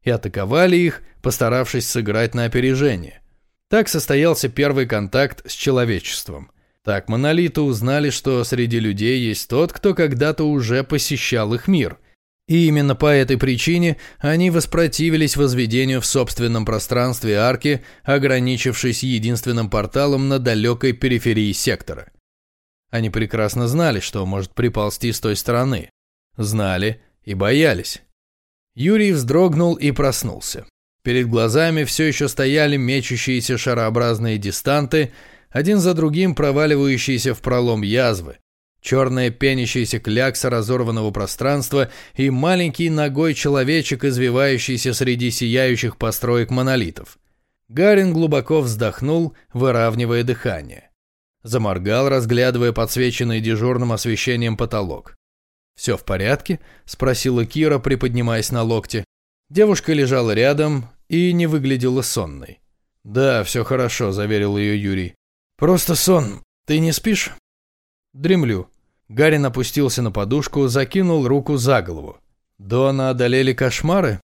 и атаковали их, постаравшись сыграть на опережение. Так состоялся первый контакт с человечеством. Так монолиты узнали, что среди людей есть тот, кто когда-то уже посещал их мир. И именно по этой причине они воспротивились возведению в собственном пространстве арки, ограничившись единственным порталом на далекой периферии сектора. Они прекрасно знали, что может приползти с той стороны. Знали и боялись. Юрий вздрогнул и проснулся. Перед глазами все еще стояли мечущиеся шарообразные дистанты, один за другим проваливающиеся в пролом язвы, черная пенящаяся клякса разорванного пространства и маленький ногой человечек, извивающийся среди сияющих построек монолитов. Гарин глубоко вздохнул, выравнивая дыхание. Заморгал, разглядывая подсвеченный дежурным освещением потолок. «Все в порядке?» – спросила Кира, приподнимаясь на локте. Девушка лежала рядом и не выглядела сонной. «Да, все хорошо», – заверил ее Юрий. «Просто сон. Ты не спишь?» «Дремлю». Гарин опустился на подушку, закинул руку за голову. «Дона одолели кошмары?»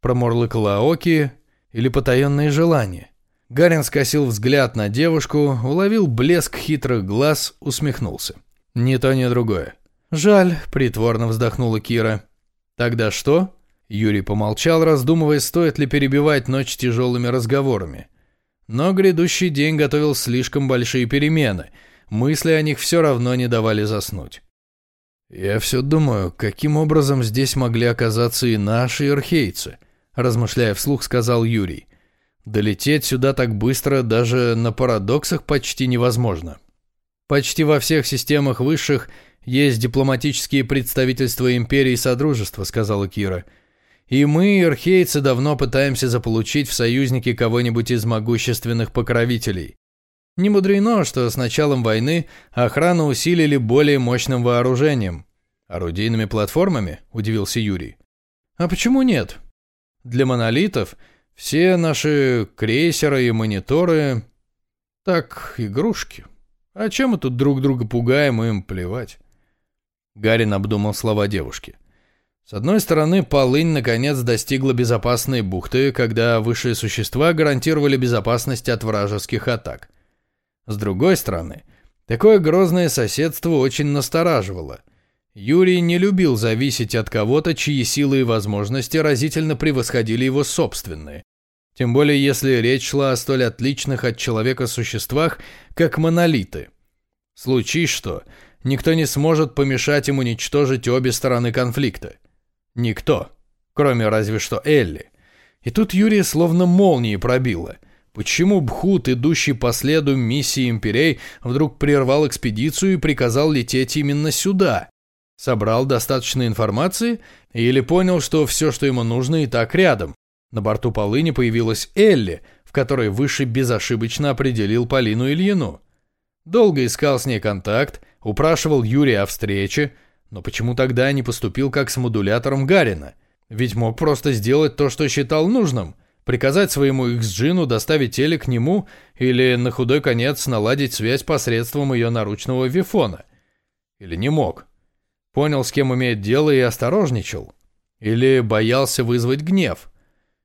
Промурлыкала Аоки или потаенные желания? Гарин скосил взгляд на девушку, уловил блеск хитрых глаз, усмехнулся. «Ни то, ни другое». «Жаль», — притворно вздохнула Кира. «Тогда что?» Юрий помолчал, раздумывая, стоит ли перебивать ночь тяжелыми разговорами. Но грядущий день готовил слишком большие перемены. Мысли о них все равно не давали заснуть. «Я все думаю, каким образом здесь могли оказаться и наши архейцы», размышляя вслух, сказал Юрий. Долететь сюда так быстро даже на парадоксах почти невозможно. Почти во всех системах высших есть дипломатические представительства империи и Содружества, сказала Кира. И мы, архейцы, давно пытаемся заполучить в союзники кого-нибудь из могущественных покровителей. Не мудрено, что с началом войны охрану усилили более мощным вооружением. Орудийными платформами, удивился Юрий. А почему нет? Для монолитов – все наши крейсеры и мониторы... Так, игрушки. А чем мы тут друг друга пугаем, им плевать. Гарин обдумал слова девушки. С одной стороны, полынь наконец достигла безопасной бухты, когда высшие существа гарантировали безопасность от вражеских атак. С другой стороны, такое грозное соседство очень настораживало – Юрий не любил зависеть от кого-то, чьи силы и возможности разительно превосходили его собственные. Тем более, если речь шла о столь отличных от человека существах, как монолиты. Случись что, никто не сможет помешать им уничтожить обе стороны конфликта. Никто, кроме разве что Элли. И тут Юрия словно молнией пробило. Почему Бхут, идущий по следу миссии имперей, вдруг прервал экспедицию и приказал лететь именно сюда? Собрал достаточно информации или понял, что все, что ему нужно, и так рядом? На борту полыни появилась Элли, в которой Выше безошибочно определил Полину Ильину. Долго искал с ней контакт, упрашивал Юрия о встрече, но почему тогда не поступил как с модулятором Гарина? Ведь мог просто сделать то, что считал нужным, приказать своему X-джину доставить теле к нему или на худой конец наладить связь посредством ее наручного вифона. Или не мог? Понял, с кем имеет дело и осторожничал? Или боялся вызвать гнев?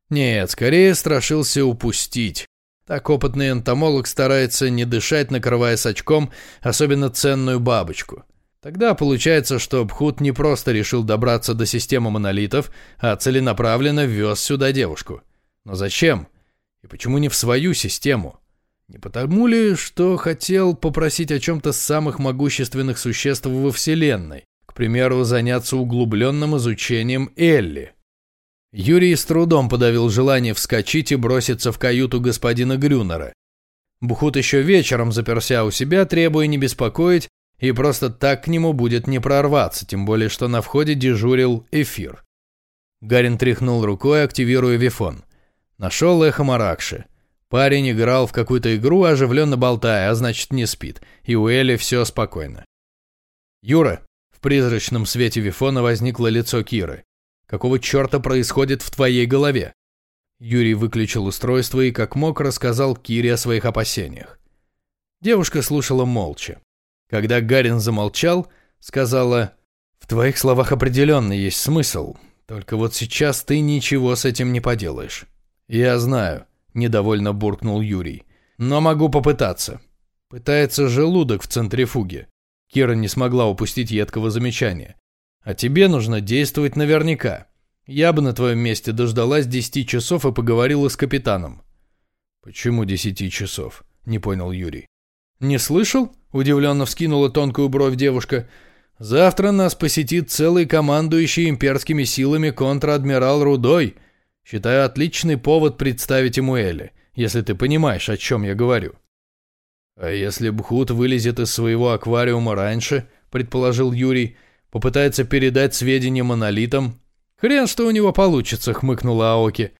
Нет, скорее страшился упустить. Так опытный энтомолог старается не дышать, накрывая с очком особенно ценную бабочку. Тогда получается, что Бхут не просто решил добраться до системы монолитов, а целенаправленно ввез сюда девушку. Но зачем? И почему не в свою систему? Не потому ли, что хотел попросить о чем-то самых могущественных существ во Вселенной? К примеру, заняться углубленным изучением Элли. Юрий с трудом подавил желание вскочить и броситься в каюту господина Грюнера. Бухут еще вечером заперся у себя, требуя не беспокоить, и просто так к нему будет не прорваться, тем более что на входе дежурил эфир. Гарин тряхнул рукой, активируя вифон. Нашел эхо Маракши. Парень играл в какую-то игру, оживленно болтая, а значит не спит. И у Эли все спокойно. «Юра!» В призрачном свете вифона возникло лицо Киры. «Какого черта происходит в твоей голове?» Юрий выключил устройство и как мог рассказал Кире о своих опасениях. Девушка слушала молча. Когда Гарин замолчал, сказала, «В твоих словах определенно есть смысл, только вот сейчас ты ничего с этим не поделаешь». «Я знаю», недовольно буркнул Юрий. Но могу попытаться. Пытается желудок в центрифуге. Кира не смогла упустить едкого замечания. А тебе нужно действовать наверняка. Я бы на твоем месте дождалась десяти часов и поговорила с капитаном. Почему десяти часов? Не понял Юрий. Не слышал? Удивленно вскинула тонкую бровь девушка. Завтра нас посетит целый командующий имперскими силами контр-адмирал Рудой – Считаю отличный повод представить ему Эли, если ты понимаешь, о чем я говорю. А если Бхут вылезет из своего аквариума раньше, предположил Юрий, попытается передать сведения монолитам? Хрен, что у него получится, хмыкнула Аоки.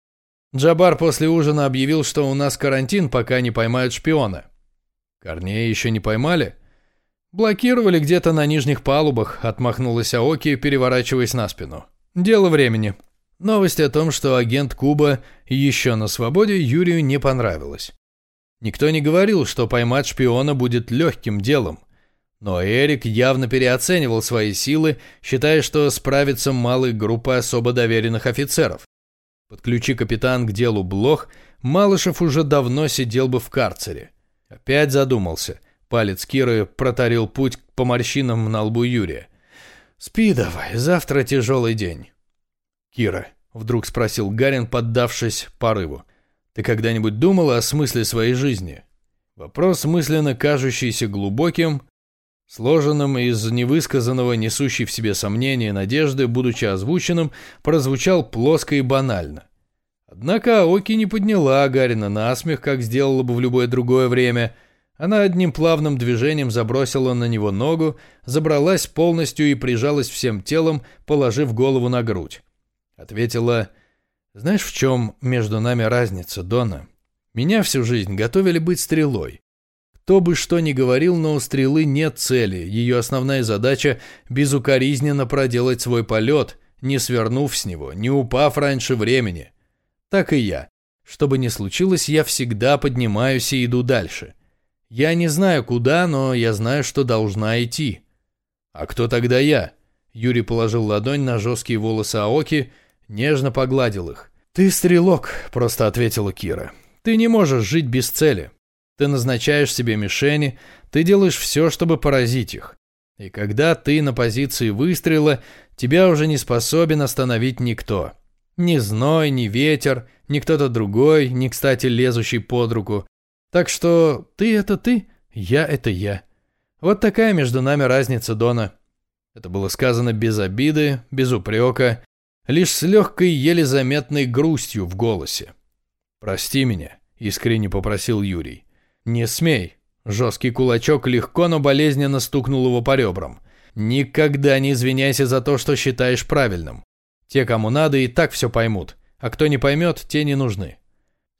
Джабар после ужина объявил, что у нас карантин, пока не поймают шпиона. Корнея еще не поймали? Блокировали где-то на нижних палубах, отмахнулась Аоки, переворачиваясь на спину. Дело времени. Новость о том, что агент Куба еще на свободе, Юрию не понравилась. Никто не говорил, что поймать шпиона будет легким делом. Но Эрик явно переоценивал свои силы, считая, что справится малой группой особо доверенных офицеров. Подключи капитан к делу Блох, Малышев уже давно сидел бы в карцере. Опять задумался. Палец Киры протарил путь по морщинам на лбу Юрия. «Спи давай, завтра тяжелый день». «Кира», — вдруг спросил Гарин, поддавшись порыву, «ты когда-нибудь думала о смысле своей жизни?» Вопрос, мысленно кажущийся глубоким, сложенным из невысказанного, несущий в себе сомнения и надежды, будучи озвученным, прозвучал плоско и банально. Однако Аоки не подняла Гарина на смех, как сделала бы в любое другое время. Она одним плавным движением забросила на него ногу, забралась полностью и прижалась всем телом, положив голову на грудь. Ответила, «Знаешь, в чем между нами разница, Дона? Меня всю жизнь готовили быть стрелой. Кто бы что ни говорил, но у стрелы нет цели. Ее основная задача – безукоризненно проделать свой полет, не свернув с него, не упав раньше времени. Так и я. Что бы ни случилось, я всегда поднимаюсь и иду дальше. Я не знаю куда, но я знаю, что должна идти. А кто тогда я? Юрий положил ладонь на жесткие волосы Аоки – Нежно погладил их. «Ты стрелок», — просто ответила Кира. «Ты не можешь жить без цели. Ты назначаешь себе мишени, ты делаешь все, чтобы поразить их. И когда ты на позиции выстрела, тебя уже не способен остановить никто. Ни зной, ни ветер, ни кто-то другой, ни, кстати, лезущий под руку. Так что ты — это ты, я — это я. Вот такая между нами разница, Дона». Это было сказано без обиды, без упрека, лишь с легкой, еле заметной грустью в голосе. «Прости меня», — искренне попросил Юрий. «Не смей». Жесткий кулачок легко, но болезненно стукнул его по ребрам. «Никогда не извиняйся за то, что считаешь правильным. Те, кому надо, и так все поймут, а кто не поймет, те не нужны».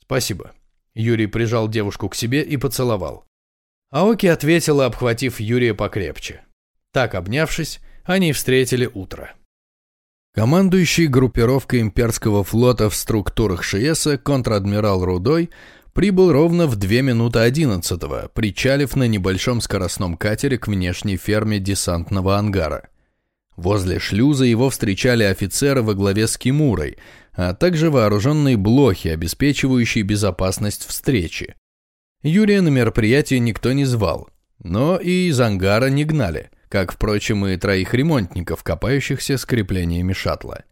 «Спасибо». Юрий прижал девушку к себе и поцеловал. Аоки ответила, обхватив Юрия покрепче. Так, обнявшись, они встретили утро. Командующий группировкой имперского флота в структурах ШИЭСа контр-адмирал Рудой прибыл ровно в 2 минуты 11 причалив на небольшом скоростном катере к внешней ферме десантного ангара. Возле шлюза его встречали офицеры во главе с Кимурой, а также вооруженные блохи, обеспечивающие безопасность встречи. Юрия на мероприятие никто не звал, но и из ангара не гнали – как, впрочем, и троих ремонтников, копающихся с креплениями шаттла.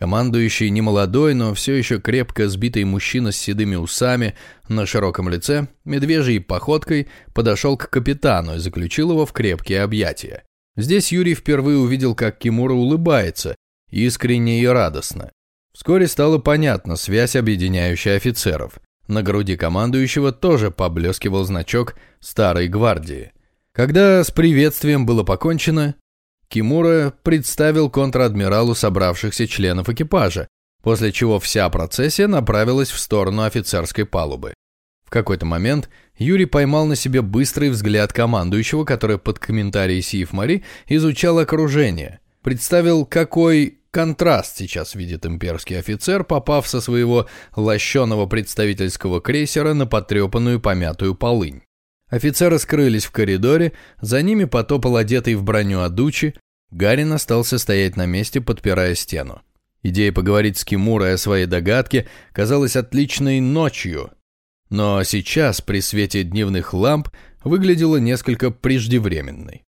Командующий немолодой, но все еще крепко сбитый мужчина с седыми усами на широком лице, медвежьей походкой подошел к капитану и заключил его в крепкие объятия. Здесь Юрий впервые увидел, как Кимура улыбается, искренне и радостно. Вскоре стало понятно связь, объединяющая офицеров. На груди командующего тоже поблескивал значок «Старой гвардии». Когда с приветствием было покончено, Кимура представил контр-адмиралу собравшихся членов экипажа, после чего вся процессия направилась в сторону офицерской палубы. В какой-то момент Юрий поймал на себе быстрый взгляд командующего, который под комментарии Сиев Мари изучал окружение. Представил, какой контраст сейчас видит имперский офицер, попав со своего лощеного представительского крейсера на потрепанную помятую полынь. Офицеры скрылись в коридоре, за ними потопал одетый в броню Адучи, Гарин остался стоять на месте, подпирая стену. Идея поговорить с Кимурой о своей догадке казалась отличной ночью, но сейчас при свете дневных ламп выглядела несколько преждевременной.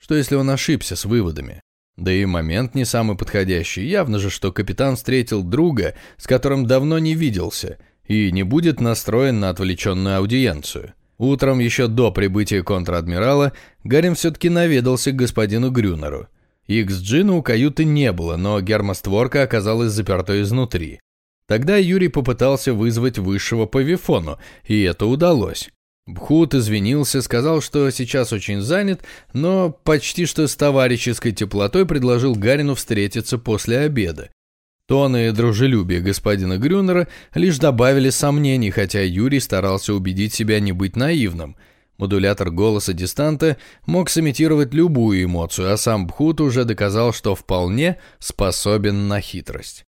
Что если он ошибся с выводами? Да и момент не самый подходящий. Явно же, что капитан встретил друга, с которым давно не виделся, и не будет настроен на отвлеченную аудиенцию. Утром, еще до прибытия контр-адмирала, Гарин все-таки наведался к господину Грюнеру. Икс-джина у каюты не было, но гермостворка оказалась запертой изнутри. Тогда Юрий попытался вызвать высшего по Вифону, и это удалось. Бхут извинился, сказал, что сейчас очень занят, но почти что с товарищеской теплотой предложил Гарину встретиться после обеда. Тоны и дружелюбие господина Грюнера лишь добавили сомнений, хотя Юрий старался убедить себя не быть наивным. Модулятор голоса дистанта мог сымитировать любую эмоцию, а сам Бхут уже доказал, что вполне способен на хитрость.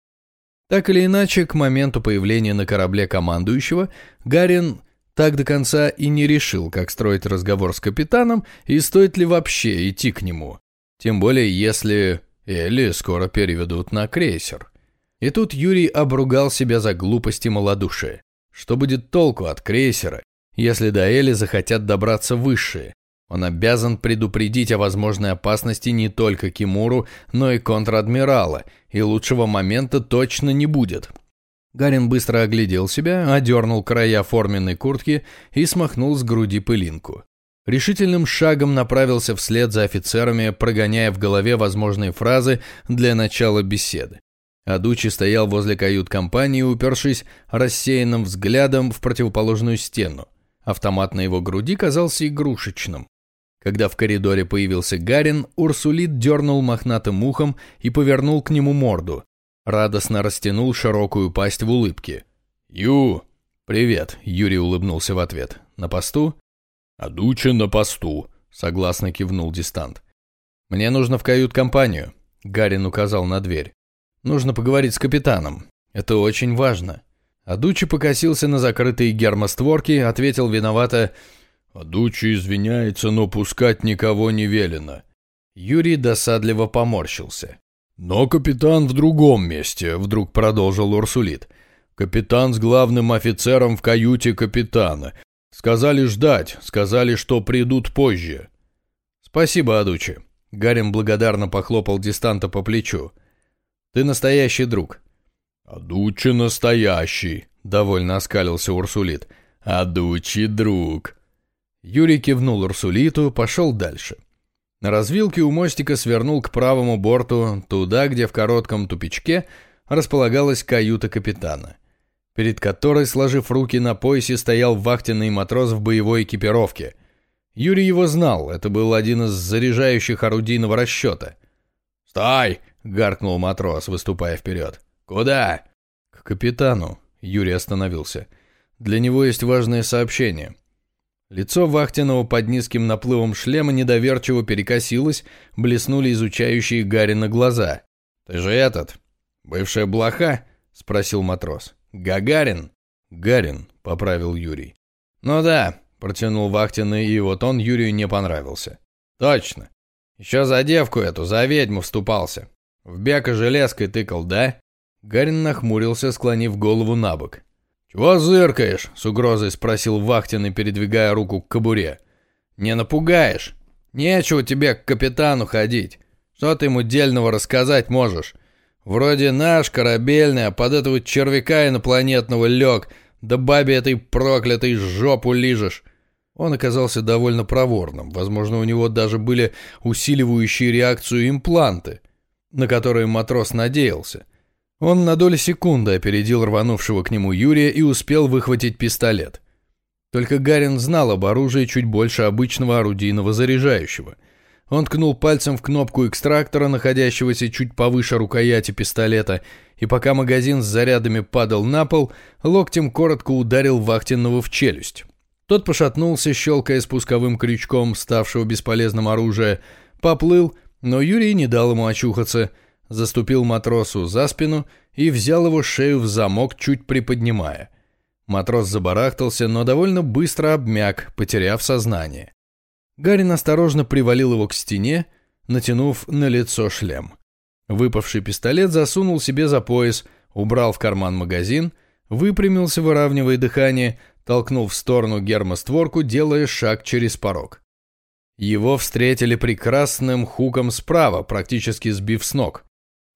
Так или иначе, к моменту появления на корабле командующего, Гарин так до конца и не решил, как строить разговор с капитаном и стоит ли вообще идти к нему. Тем более, если Элли скоро переведут на крейсер. И тут Юрий обругал себя за глупости малодушия. Что будет толку от крейсера, если до Эли захотят добраться высшие? Он обязан предупредить о возможной опасности не только Кимуру, но и контр-адмирала, и лучшего момента точно не будет. Гарин быстро оглядел себя, одернул края форменной куртки и смахнул с груди пылинку. Решительным шагом направился вслед за офицерами, прогоняя в голове возможные фразы для начала беседы. Адучи стоял возле кают-компании, упершись рассеянным взглядом в противоположную стену. Автомат на его груди казался игрушечным. Когда в коридоре появился Гарин, Урсулит дернул мохнатым ухом и повернул к нему морду. Радостно растянул широкую пасть в улыбке. «Ю!» «Привет», — Юрий улыбнулся в ответ. «На посту?» «Адучи на посту», — согласно кивнул дистант. «Мне нужно в кают-компанию», — Гарин указал на дверь. Нужно поговорить с капитаном. Это очень важно. Адучи покосился на закрытые гермостворки, ответил виновато «Адучи извиняется, но пускать никого не велено». Юрий досадливо поморщился. «Но капитан в другом месте», — вдруг продолжил Урсулит. «Капитан с главным офицером в каюте капитана. Сказали ждать, сказали, что придут позже». «Спасибо, Адучи». Гарем благодарно похлопал дистанта по плечу. Ты настоящий друг». «Адучи настоящий», — довольно оскалился Урсулит. «Адучи друг». Юрий кивнул Урсулиту, пошел дальше. На развилке у мостика свернул к правому борту, туда, где в коротком тупичке располагалась каюта капитана, перед которой, сложив руки на поясе, стоял вахтенный матрос в боевой экипировке. Юрий его знал, это был один из заряжающих орудийного расчета. «Стой!» — гаркнул матрос, выступая вперед. «Куда?» «К капитану», — Юрий остановился. «Для него есть важное сообщение». Лицо вахтенного под низким наплывом шлема недоверчиво перекосилось, блеснули изучающие Гарина глаза. «Ты же этот, бывшая блоха?» — спросил матрос. «Гагарин?» «Гарин», — поправил Юрий. «Ну да», — протянул вахтенный, и вот он Юрию не понравился. «Точно. Еще за девку эту, за ведьму вступался. В бяка железкой тыкал, да?» Гарин нахмурился, склонив голову на бок. «Чего зыркаешь?» — с угрозой спросил Вахтин, передвигая руку к кобуре. «Не напугаешь? Нечего тебе к капитану ходить. Что ты ему дельного рассказать можешь? Вроде наш, корабельный, а под этого червяка инопланетного лег, да бабе этой проклятой жопу лижешь. Он оказался довольно проворным. Возможно, у него даже были усиливающие реакцию импланты, на которые матрос надеялся. Он на долю секунды опередил рванувшего к нему Юрия и успел выхватить пистолет. Только Гарин знал об оружии чуть больше обычного орудийного заряжающего. Он ткнул пальцем в кнопку экстрактора, находящегося чуть повыше рукояти пистолета, и пока магазин с зарядами падал на пол, локтем коротко ударил вахтенного в челюсть. Тот пошатнулся, щелкая спусковым крючком ставшего бесполезным оружия, поплыл, но Юрий не дал ему очухаться, заступил матросу за спину и взял его шею в замок, чуть приподнимая. Матрос забарахтался, но довольно быстро обмяк, потеряв сознание. Гарин осторожно привалил его к стене, натянув на лицо шлем. Выпавший пистолет засунул себе за пояс, убрал в карман магазин, выпрямился, выравнивая дыхание, толкнул в сторону гермостворку, делая шаг через порог. Его встретили прекрасным хуком справа, практически сбив с ног.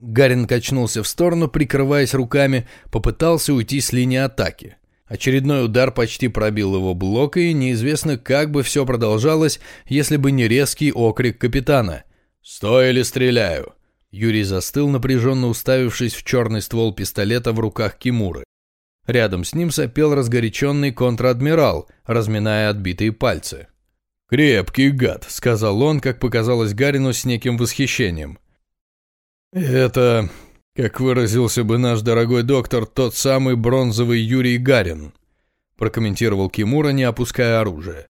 Гарин качнулся в сторону, прикрываясь руками, попытался уйти с линии атаки. Очередной удар почти пробил его блок, и неизвестно, как бы все продолжалось, если бы не резкий окрик капитана. «Стой или стреляю!» Юрий застыл, напряженно уставившись в черный ствол пистолета в руках Кимуры. Рядом с ним сопел разгоряченный контр-адмирал, разминая отбитые пальцы. «Крепкий гад», — сказал он, как показалось Гарину с неким восхищением. «Это, как выразился бы наш дорогой доктор, тот самый бронзовый Юрий Гарин», — прокомментировал Кимура, не опуская оружие.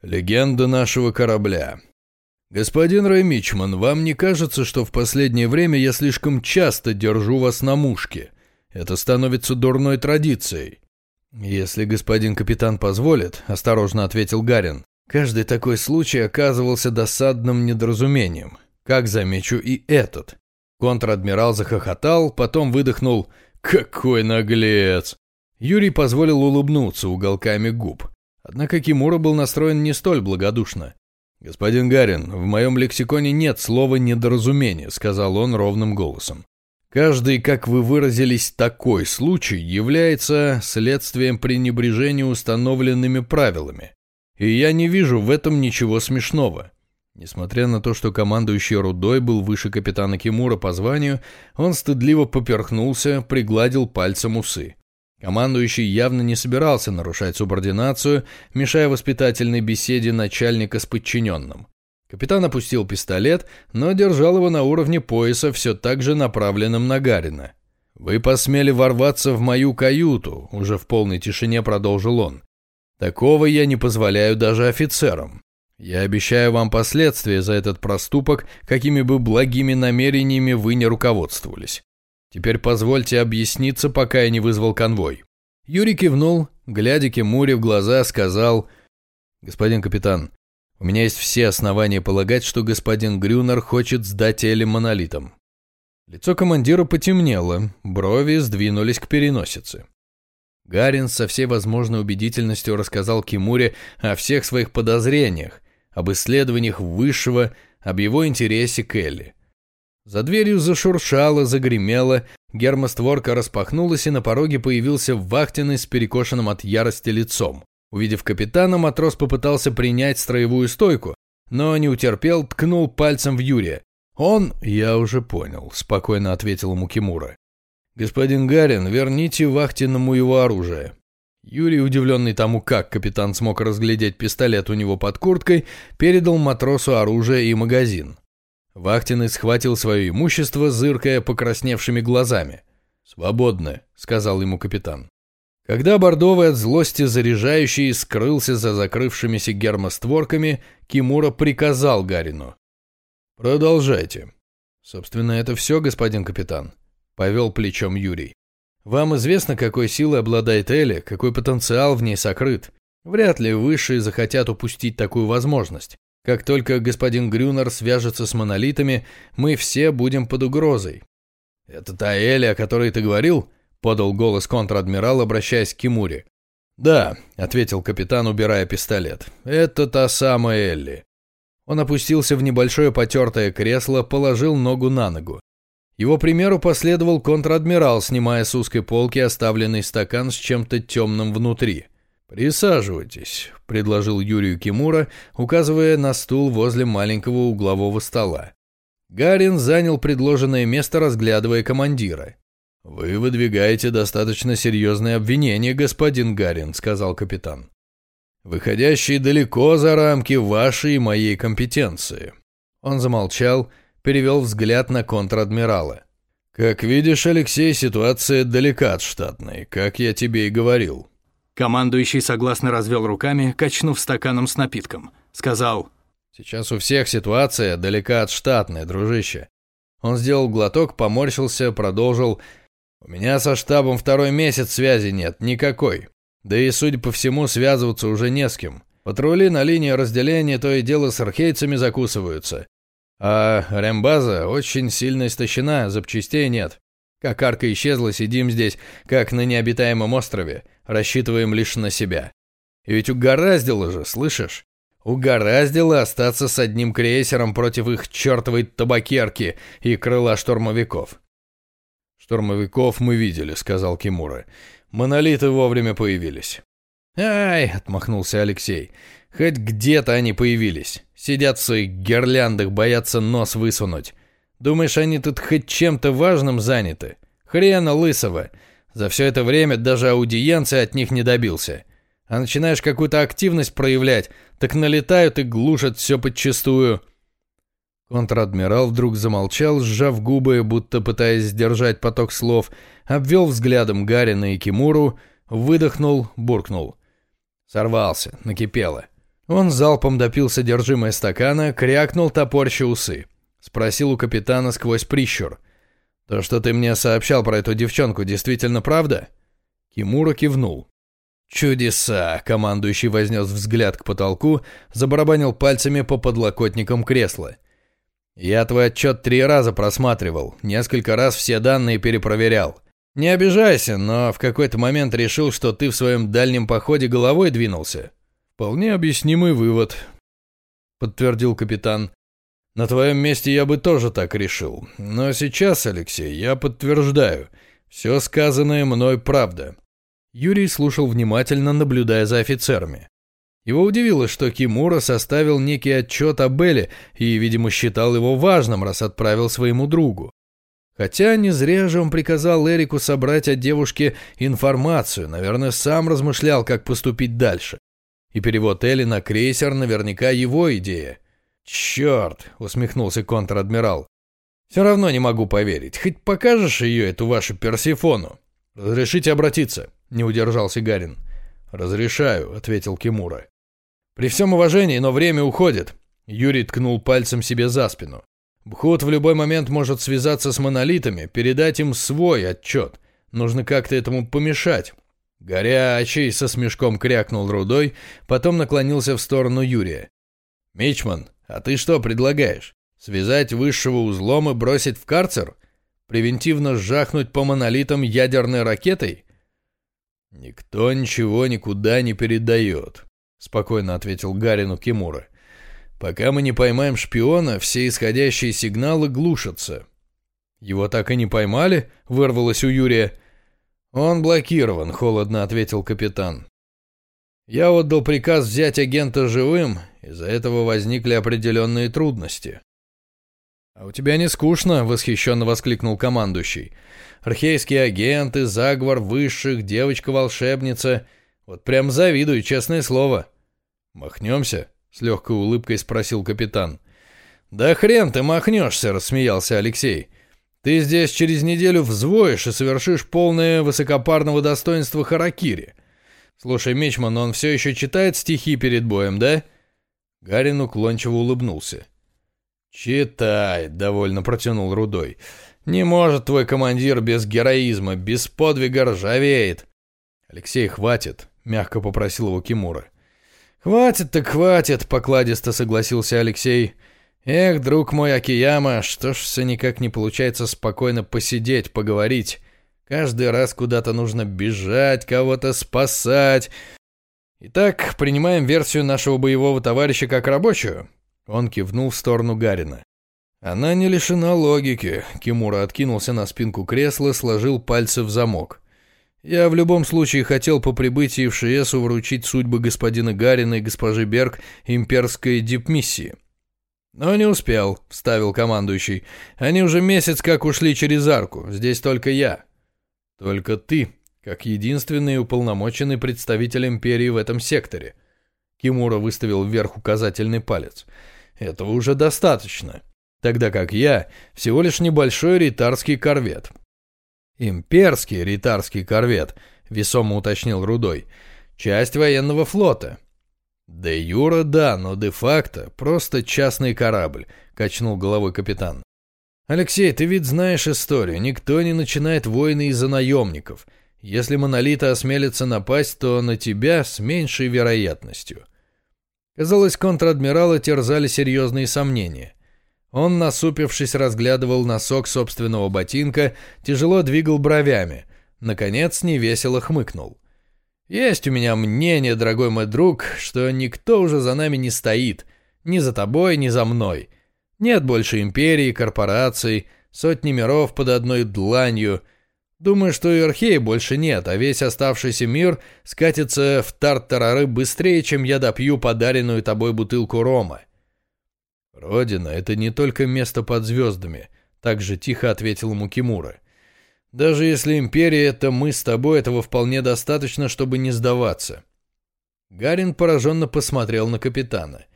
«Легенда нашего корабля. Господин Рэй Мичман, вам не кажется, что в последнее время я слишком часто держу вас на мушке?» Это становится дурной традицией. Если господин капитан позволит, осторожно ответил Гарин, каждый такой случай оказывался досадным недоразумением. Как замечу и этот. Контр-адмирал захохотал, потом выдохнул «Какой наглец!». Юрий позволил улыбнуться уголками губ. Однако Кимура был настроен не столь благодушно. «Господин Гарин, в моем лексиконе нет слова «недоразумение», — сказал он ровным голосом. Каждый, как вы выразились, такой случай является следствием пренебрежения установленными правилами. И я не вижу в этом ничего смешного. Несмотря на то, что командующий Рудой был выше капитана Кимура по званию, он стыдливо поперхнулся, пригладил пальцем усы. Командующий явно не собирался нарушать субординацию, мешая воспитательной беседе начальника с подчиненным. Капитан опустил пистолет, но держал его на уровне пояса, все так же направленным на Гарина. «Вы посмели ворваться в мою каюту», — уже в полной тишине продолжил он. «Такого я не позволяю даже офицерам. Я обещаю вам последствия за этот проступок, какими бы благими намерениями вы не руководствовались. Теперь позвольте объясниться, пока я не вызвал конвой». Юрий кивнул, глядя Кемуре в глаза, сказал, «Господин капитан, у меня есть все основания полагать, что господин Грюнер хочет сдать Элли монолитом. Лицо командира потемнело, брови сдвинулись к переносице. Гарин со всей возможной убедительностью рассказал Кимуре о всех своих подозрениях, об исследованиях высшего, об его интересе к Элли. За дверью зашуршало, загремело, гермостворка распахнулась, и на пороге появился вахтенный с перекошенным от ярости лицом. Увидев капитана, матрос попытался принять строевую стойку, но не утерпел, ткнул пальцем в Юрия. «Он...» «Я уже понял», — спокойно ответил ему Кимура. «Господин Гарин, верните вахтенному его оружие». Юрий, удивленный тому, как капитан смог разглядеть пистолет у него под курткой, передал матросу оружие и магазин. Вахтенный схватил свое имущество, зыркая покрасневшими глазами. «Свободны», — сказал ему капитан. Когда бордовый от злости заряжающий скрылся за закрывшимися гермостворками, Кимура приказал Гарину. «Продолжайте». «Собственно, это все, господин капитан», — повел плечом Юрий. «Вам известно, какой силой обладает Эля, какой потенциал в ней сокрыт. Вряд ли высшие захотят упустить такую возможность. Как только господин Грюнер свяжется с монолитами, мы все будем под угрозой». «Это та Эля, о которой ты говорил?» — подал голос контр-адмирал, обращаясь к Кимуре. «Да», — ответил капитан, убирая пистолет. «Это та самая Элли». Он опустился в небольшое потертое кресло, положил ногу на ногу. Его примеру последовал контр-адмирал, снимая с узкой полки оставленный стакан с чем-то темным внутри. «Присаживайтесь», — предложил Юрию Кимура, указывая на стул возле маленького углового стола. Гарин занял предложенное место, разглядывая командира. «Вы выдвигаете достаточно серьезные обвинения, господин Гарин», — сказал капитан. «Выходящие далеко за рамки вашей и моей компетенции». Он замолчал, перевел взгляд на контр-адмирала. «Как видишь, Алексей, ситуация далека от штатной, как я тебе и говорил. Командующий согласно развел руками, качнув стаканом с напитком. Сказал, «Сейчас у всех ситуация далека от штатной, дружище». Он сделал глоток, поморщился, продолжил. «У меня со штабом второй месяц связи нет, никакой. Да и, судя по всему, связываться уже не с кем. Патрули на линии разделения то и дело с архейцами закусываются. А рембаза очень сильно истощена, запчастей нет. Как арка исчезла, сидим здесь, как на необитаемом острове, рассчитываем лишь на себя. И ведь угораздило же, слышишь? Угораздило остаться с одним крейсером против их чертовой табакерки и крыла штурмовиков. «Штурмовиков мы видели», — сказал Кимура. «Монолиты вовремя появились». «Ай!» — отмахнулся Алексей. «Хоть где-то они появились. Сидят в своих гирляндах, боятся нос высунуть. Думаешь, они тут хоть чем-то важным заняты? Хрена лысого. За все это время даже аудиенции от них не добился. А начинаешь какую-то активность проявлять, так налетают и глушат все подчистую. Контр-адмирал вдруг замолчал, сжав губы, будто пытаясь сдержать поток слов, обвел взглядом Гарина и Кимуру, выдохнул, буркнул. Сорвался, накипело. Он залпом допил содержимое стакана, крякнул топорща усы. Спросил у капитана сквозь прищур. «То, что ты мне сообщал про эту девчонку, действительно правда?» Кимура кивнул. «Чудеса!» — командующий вознес взгляд к потолку, забарабанил пальцами по подлокотникам кресла. «Я твой отчет три раза просматривал, несколько раз все данные перепроверял. Не обижайся, но в какой-то момент решил, что ты в своем дальнем походе головой двинулся». «Вполне объяснимый вывод», — подтвердил капитан. На твоем месте я бы тоже так решил. Но сейчас, Алексей, я подтверждаю, все сказанное мной правда». Юрий слушал внимательно, наблюдая за офицерами. Его удивило, что Кимура составил некий отчет о Белле и, видимо, считал его важным, раз отправил своему другу. Хотя не зря же он приказал Эрику собрать о девушке информацию, наверное, сам размышлял, как поступить дальше. И перевод Элли на крейсер наверняка его идея. «Черт!» — усмехнулся контр-адмирал. «Все равно не могу поверить. Хоть покажешь ее, эту вашу Персифону?» «Разрешите обратиться?» — не удержался Гарин. «Разрешаю», — ответил Кимура. «При всем уважении, но время уходит». Юрий ткнул пальцем себе за спину. «Бхут в любой момент может связаться с монолитами, передать им свой отчет. Нужно как-то этому помешать». «Горячий!» — со смешком крякнул Рудой, потом наклонился в сторону Юрия. «Мичман, а ты что предлагаешь? Связать высшего узлом и бросить в карцер? Превентивно сжахнуть по монолитам ядерной ракетой? Никто ничего никуда не передает, спокойно ответил Гарину Кимура. Пока мы не поймаем шпиона, все исходящие сигналы глушатся. Его так и не поймали? Вырвалось у Юрия. Он блокирован, холодно ответил капитан. Я отдал приказ взять агента живым, из-за этого возникли определенные трудности. «А у тебя не скучно?» — восхищенно воскликнул командующий. «Архейские агенты, заговор высших, девочка-волшебница. Вот прям завидую, честное слово». «Махнемся?» — с легкой улыбкой спросил капитан. «Да хрен ты махнешься!» — рассмеялся Алексей. «Ты здесь через неделю взвоишь и совершишь полное высокопарного достоинства Харакири. «Слушай, Мичман, он все еще читает стихи перед боем, да?» Гарин уклончиво улыбнулся. «Читает», — довольно протянул Рудой. «Не может твой командир без героизма, без подвига ржавеет». «Алексей, хватит», — мягко попросил его Кимура. «Хватит так хватит», — покладисто согласился Алексей. «Эх, друг мой Акияма, что ж все никак не получается спокойно посидеть, поговорить. Каждый раз куда-то нужно бежать, кого-то спасать. Итак, принимаем версию нашего боевого товарища как рабочую. Он кивнул в сторону Гарина. Она не лишена логики. Кимура откинулся на спинку кресла, сложил пальцы в замок. Я в любом случае хотел по прибытии в ШСУ вручить судьбы господина Гарина и госпожи Берг имперской дипмиссии. «Но не успел», — вставил командующий. «Они уже месяц как ушли через арку. Здесь только я». «Только ты, как единственный уполномоченный представитель империи в этом секторе». Кимура выставил вверх указательный палец. «Этого уже достаточно. Тогда как я всего лишь небольшой ритарский корвет». «Имперский ритарский корвет», — весомо уточнил Рудой. «Часть военного флота». «Де юра, да, но де-факто просто частный корабль», — качнул головой капитан. «Алексей, ты ведь знаешь историю. Никто не начинает войны из-за наемников. Если монолиты осмелятся напасть, то на тебя с меньшей вероятностью». Казалось, контр-адмирала терзали серьезные сомнения. Он, насупившись, разглядывал носок собственного ботинка, тяжело двигал бровями. Наконец, невесело хмыкнул. «Есть у меня мнение, дорогой мой друг, что никто уже за нами не стоит. Ни за тобой, ни за мной. Нет больше империи, корпораций, сотни миров под одной дланью. Думаю, что и Археи больше нет, а весь оставшийся мир скатится в тартарары быстрее, чем я допью подаренную тобой бутылку рома. «Родина — это не только место под звездами», — так же тихо ответил ему Кимура. «Даже если империя — это мы с тобой, этого вполне достаточно, чтобы не сдаваться». Гарин пораженно посмотрел на капитана.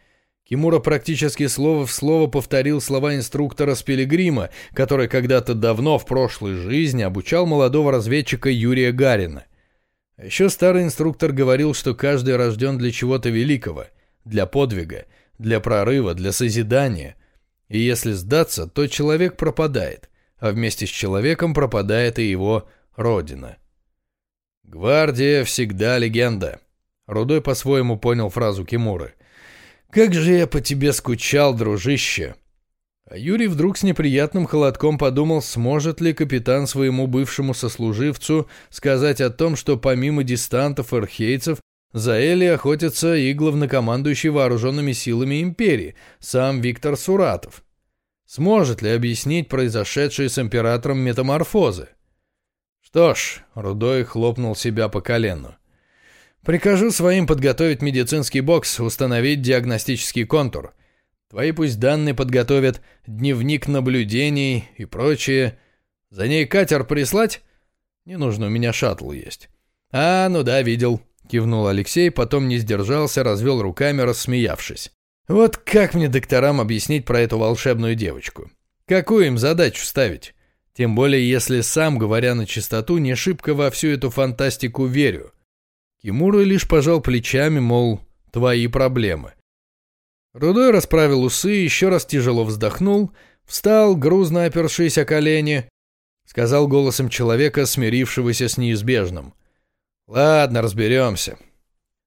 Кимура практически слово в слово повторил слова инструктора с Пилигрима, который когда-то давно в прошлой жизни обучал молодого разведчика Юрия Гарина. А еще старый инструктор говорил, что каждый рожден для чего-то великого, для подвига — для прорыва, для созидания. И если сдаться, то человек пропадает, а вместе с человеком пропадает и его родина. «Гвардия всегда легенда», — Рудой по-своему понял фразу Кимуры. «Как же я по тебе скучал, дружище!» А Юрий вдруг с неприятным холодком подумал, сможет ли капитан своему бывшему сослуживцу сказать о том, что помимо дистантов и архейцев за Эли охотится и главнокомандующий вооруженными силами империи, сам Виктор Суратов. Сможет ли объяснить произошедшие с императором метаморфозы? Что ж, Рудой хлопнул себя по колену. Прикажу своим подготовить медицинский бокс, установить диагностический контур. Твои пусть данные подготовят, дневник наблюдений и прочее. За ней катер прислать? Не нужно, у меня шаттл есть. А, ну да, видел. Кивнул Алексей, потом не сдержался, развел руками, рассмеявшись. Вот как мне докторам объяснить про эту волшебную девочку? Какую им задачу ставить? Тем более, если сам, говоря на чистоту, не шибко во всю эту фантастику верю. Кимура лишь пожал плечами, мол, твои проблемы. Рудой расправил усы, еще раз тяжело вздохнул, встал, грузно опершись о колени, сказал голосом человека, смирившегося с неизбежным — «Ладно, разберемся.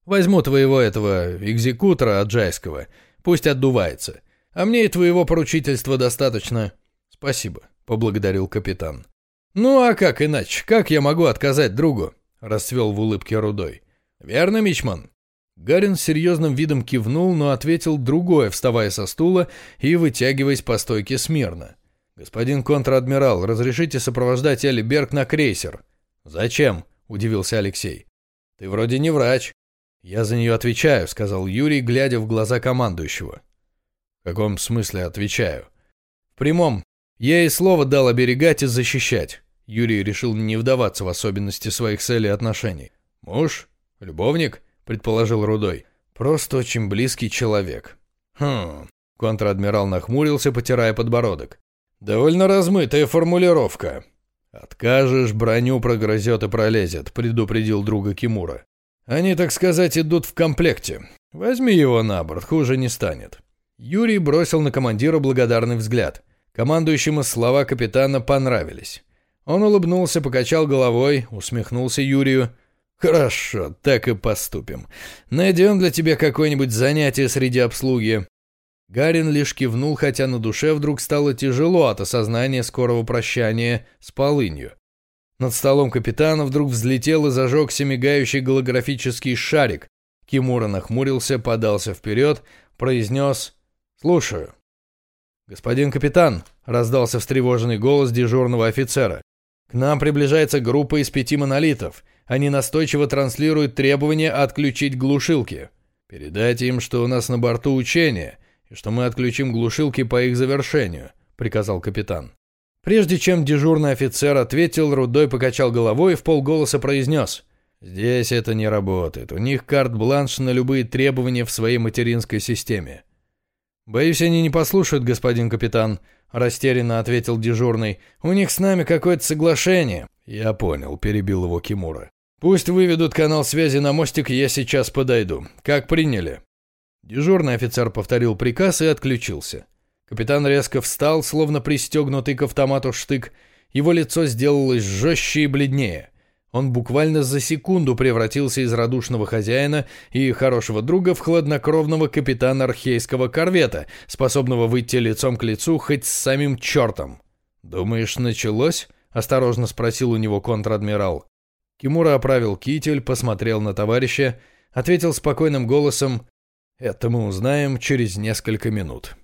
Возьму твоего этого экзекутора Аджайского, пусть отдувается. А мне и твоего поручительства достаточно». «Спасибо», — поблагодарил капитан. «Ну а как иначе? Как я могу отказать другу?» — расцвел в улыбке Рудой. «Верно, Мичман?» Гарин с серьезным видом кивнул, но ответил другое, вставая со стула и вытягиваясь по стойке смирно. «Господин контр-адмирал, разрешите сопровождать Элли Берг на крейсер?» «Зачем?» — удивился Алексей. «Ты вроде не врач». «Я за нее отвечаю», — сказал Юрий, глядя в глаза командующего. «В каком смысле отвечаю?» «В прямом. Я ей слово дал оберегать и защищать». Юрий решил не вдаваться в особенности своих целей и отношений. «Муж? Любовник?» — предположил Рудой. «Просто очень близкий человек». «Хм...» — контр-адмирал нахмурился, потирая подбородок. «Довольно размытая формулировка. «Откажешь, броню прогрызет и пролезет», — предупредил друга Кимура. «Они, так сказать, идут в комплекте. Возьми его на борт, хуже не станет». Юрий бросил на командира благодарный взгляд. Командующему слова капитана понравились. Он улыбнулся, покачал головой, усмехнулся Юрию. «Хорошо, так и поступим. Найдем для тебя какое-нибудь занятие среди обслуги. Гарин лишь кивнул, хотя на душе вдруг стало тяжело от осознания скорого прощания с полынью. Над столом капитана вдруг взлетел и зажегся мигающий голографический шарик. Кимура нахмурился, подался вперед, произнес «Слушаю». «Господин капитан», — раздался встревоженный голос дежурного офицера, — «к нам приближается группа из пяти монолитов. Они настойчиво транслируют требование отключить глушилки. Передайте им, что у нас на борту учение, и что мы отключим глушилки по их завершению», — приказал капитан. Прежде чем дежурный офицер ответил, Рудой покачал головой и в полголоса произнес. «Здесь это не работает. У них карт-бланш на любые требования в своей материнской системе. «Боюсь, они не послушают, господин капитан», — растерянно ответил дежурный. «У них с нами какое-то соглашение». «Я понял», — перебил его Кимура. «Пусть выведут канал связи на мостик, я сейчас подойду. Как приняли?» Дежурный офицер повторил приказ и отключился. Капитан резко встал, словно пристегнутый к автомату штык. Его лицо сделалось жестче и бледнее. Он буквально за секунду превратился из радушного хозяина и хорошего друга в хладнокровного капитана архейского корвета, способного выйти лицом к лицу хоть с самим чертом. «Думаешь, началось?» — осторожно спросил у него контр-адмирал. Кимура оправил китель, посмотрел на товарища, ответил спокойным голосом «Это мы узнаем через несколько минут».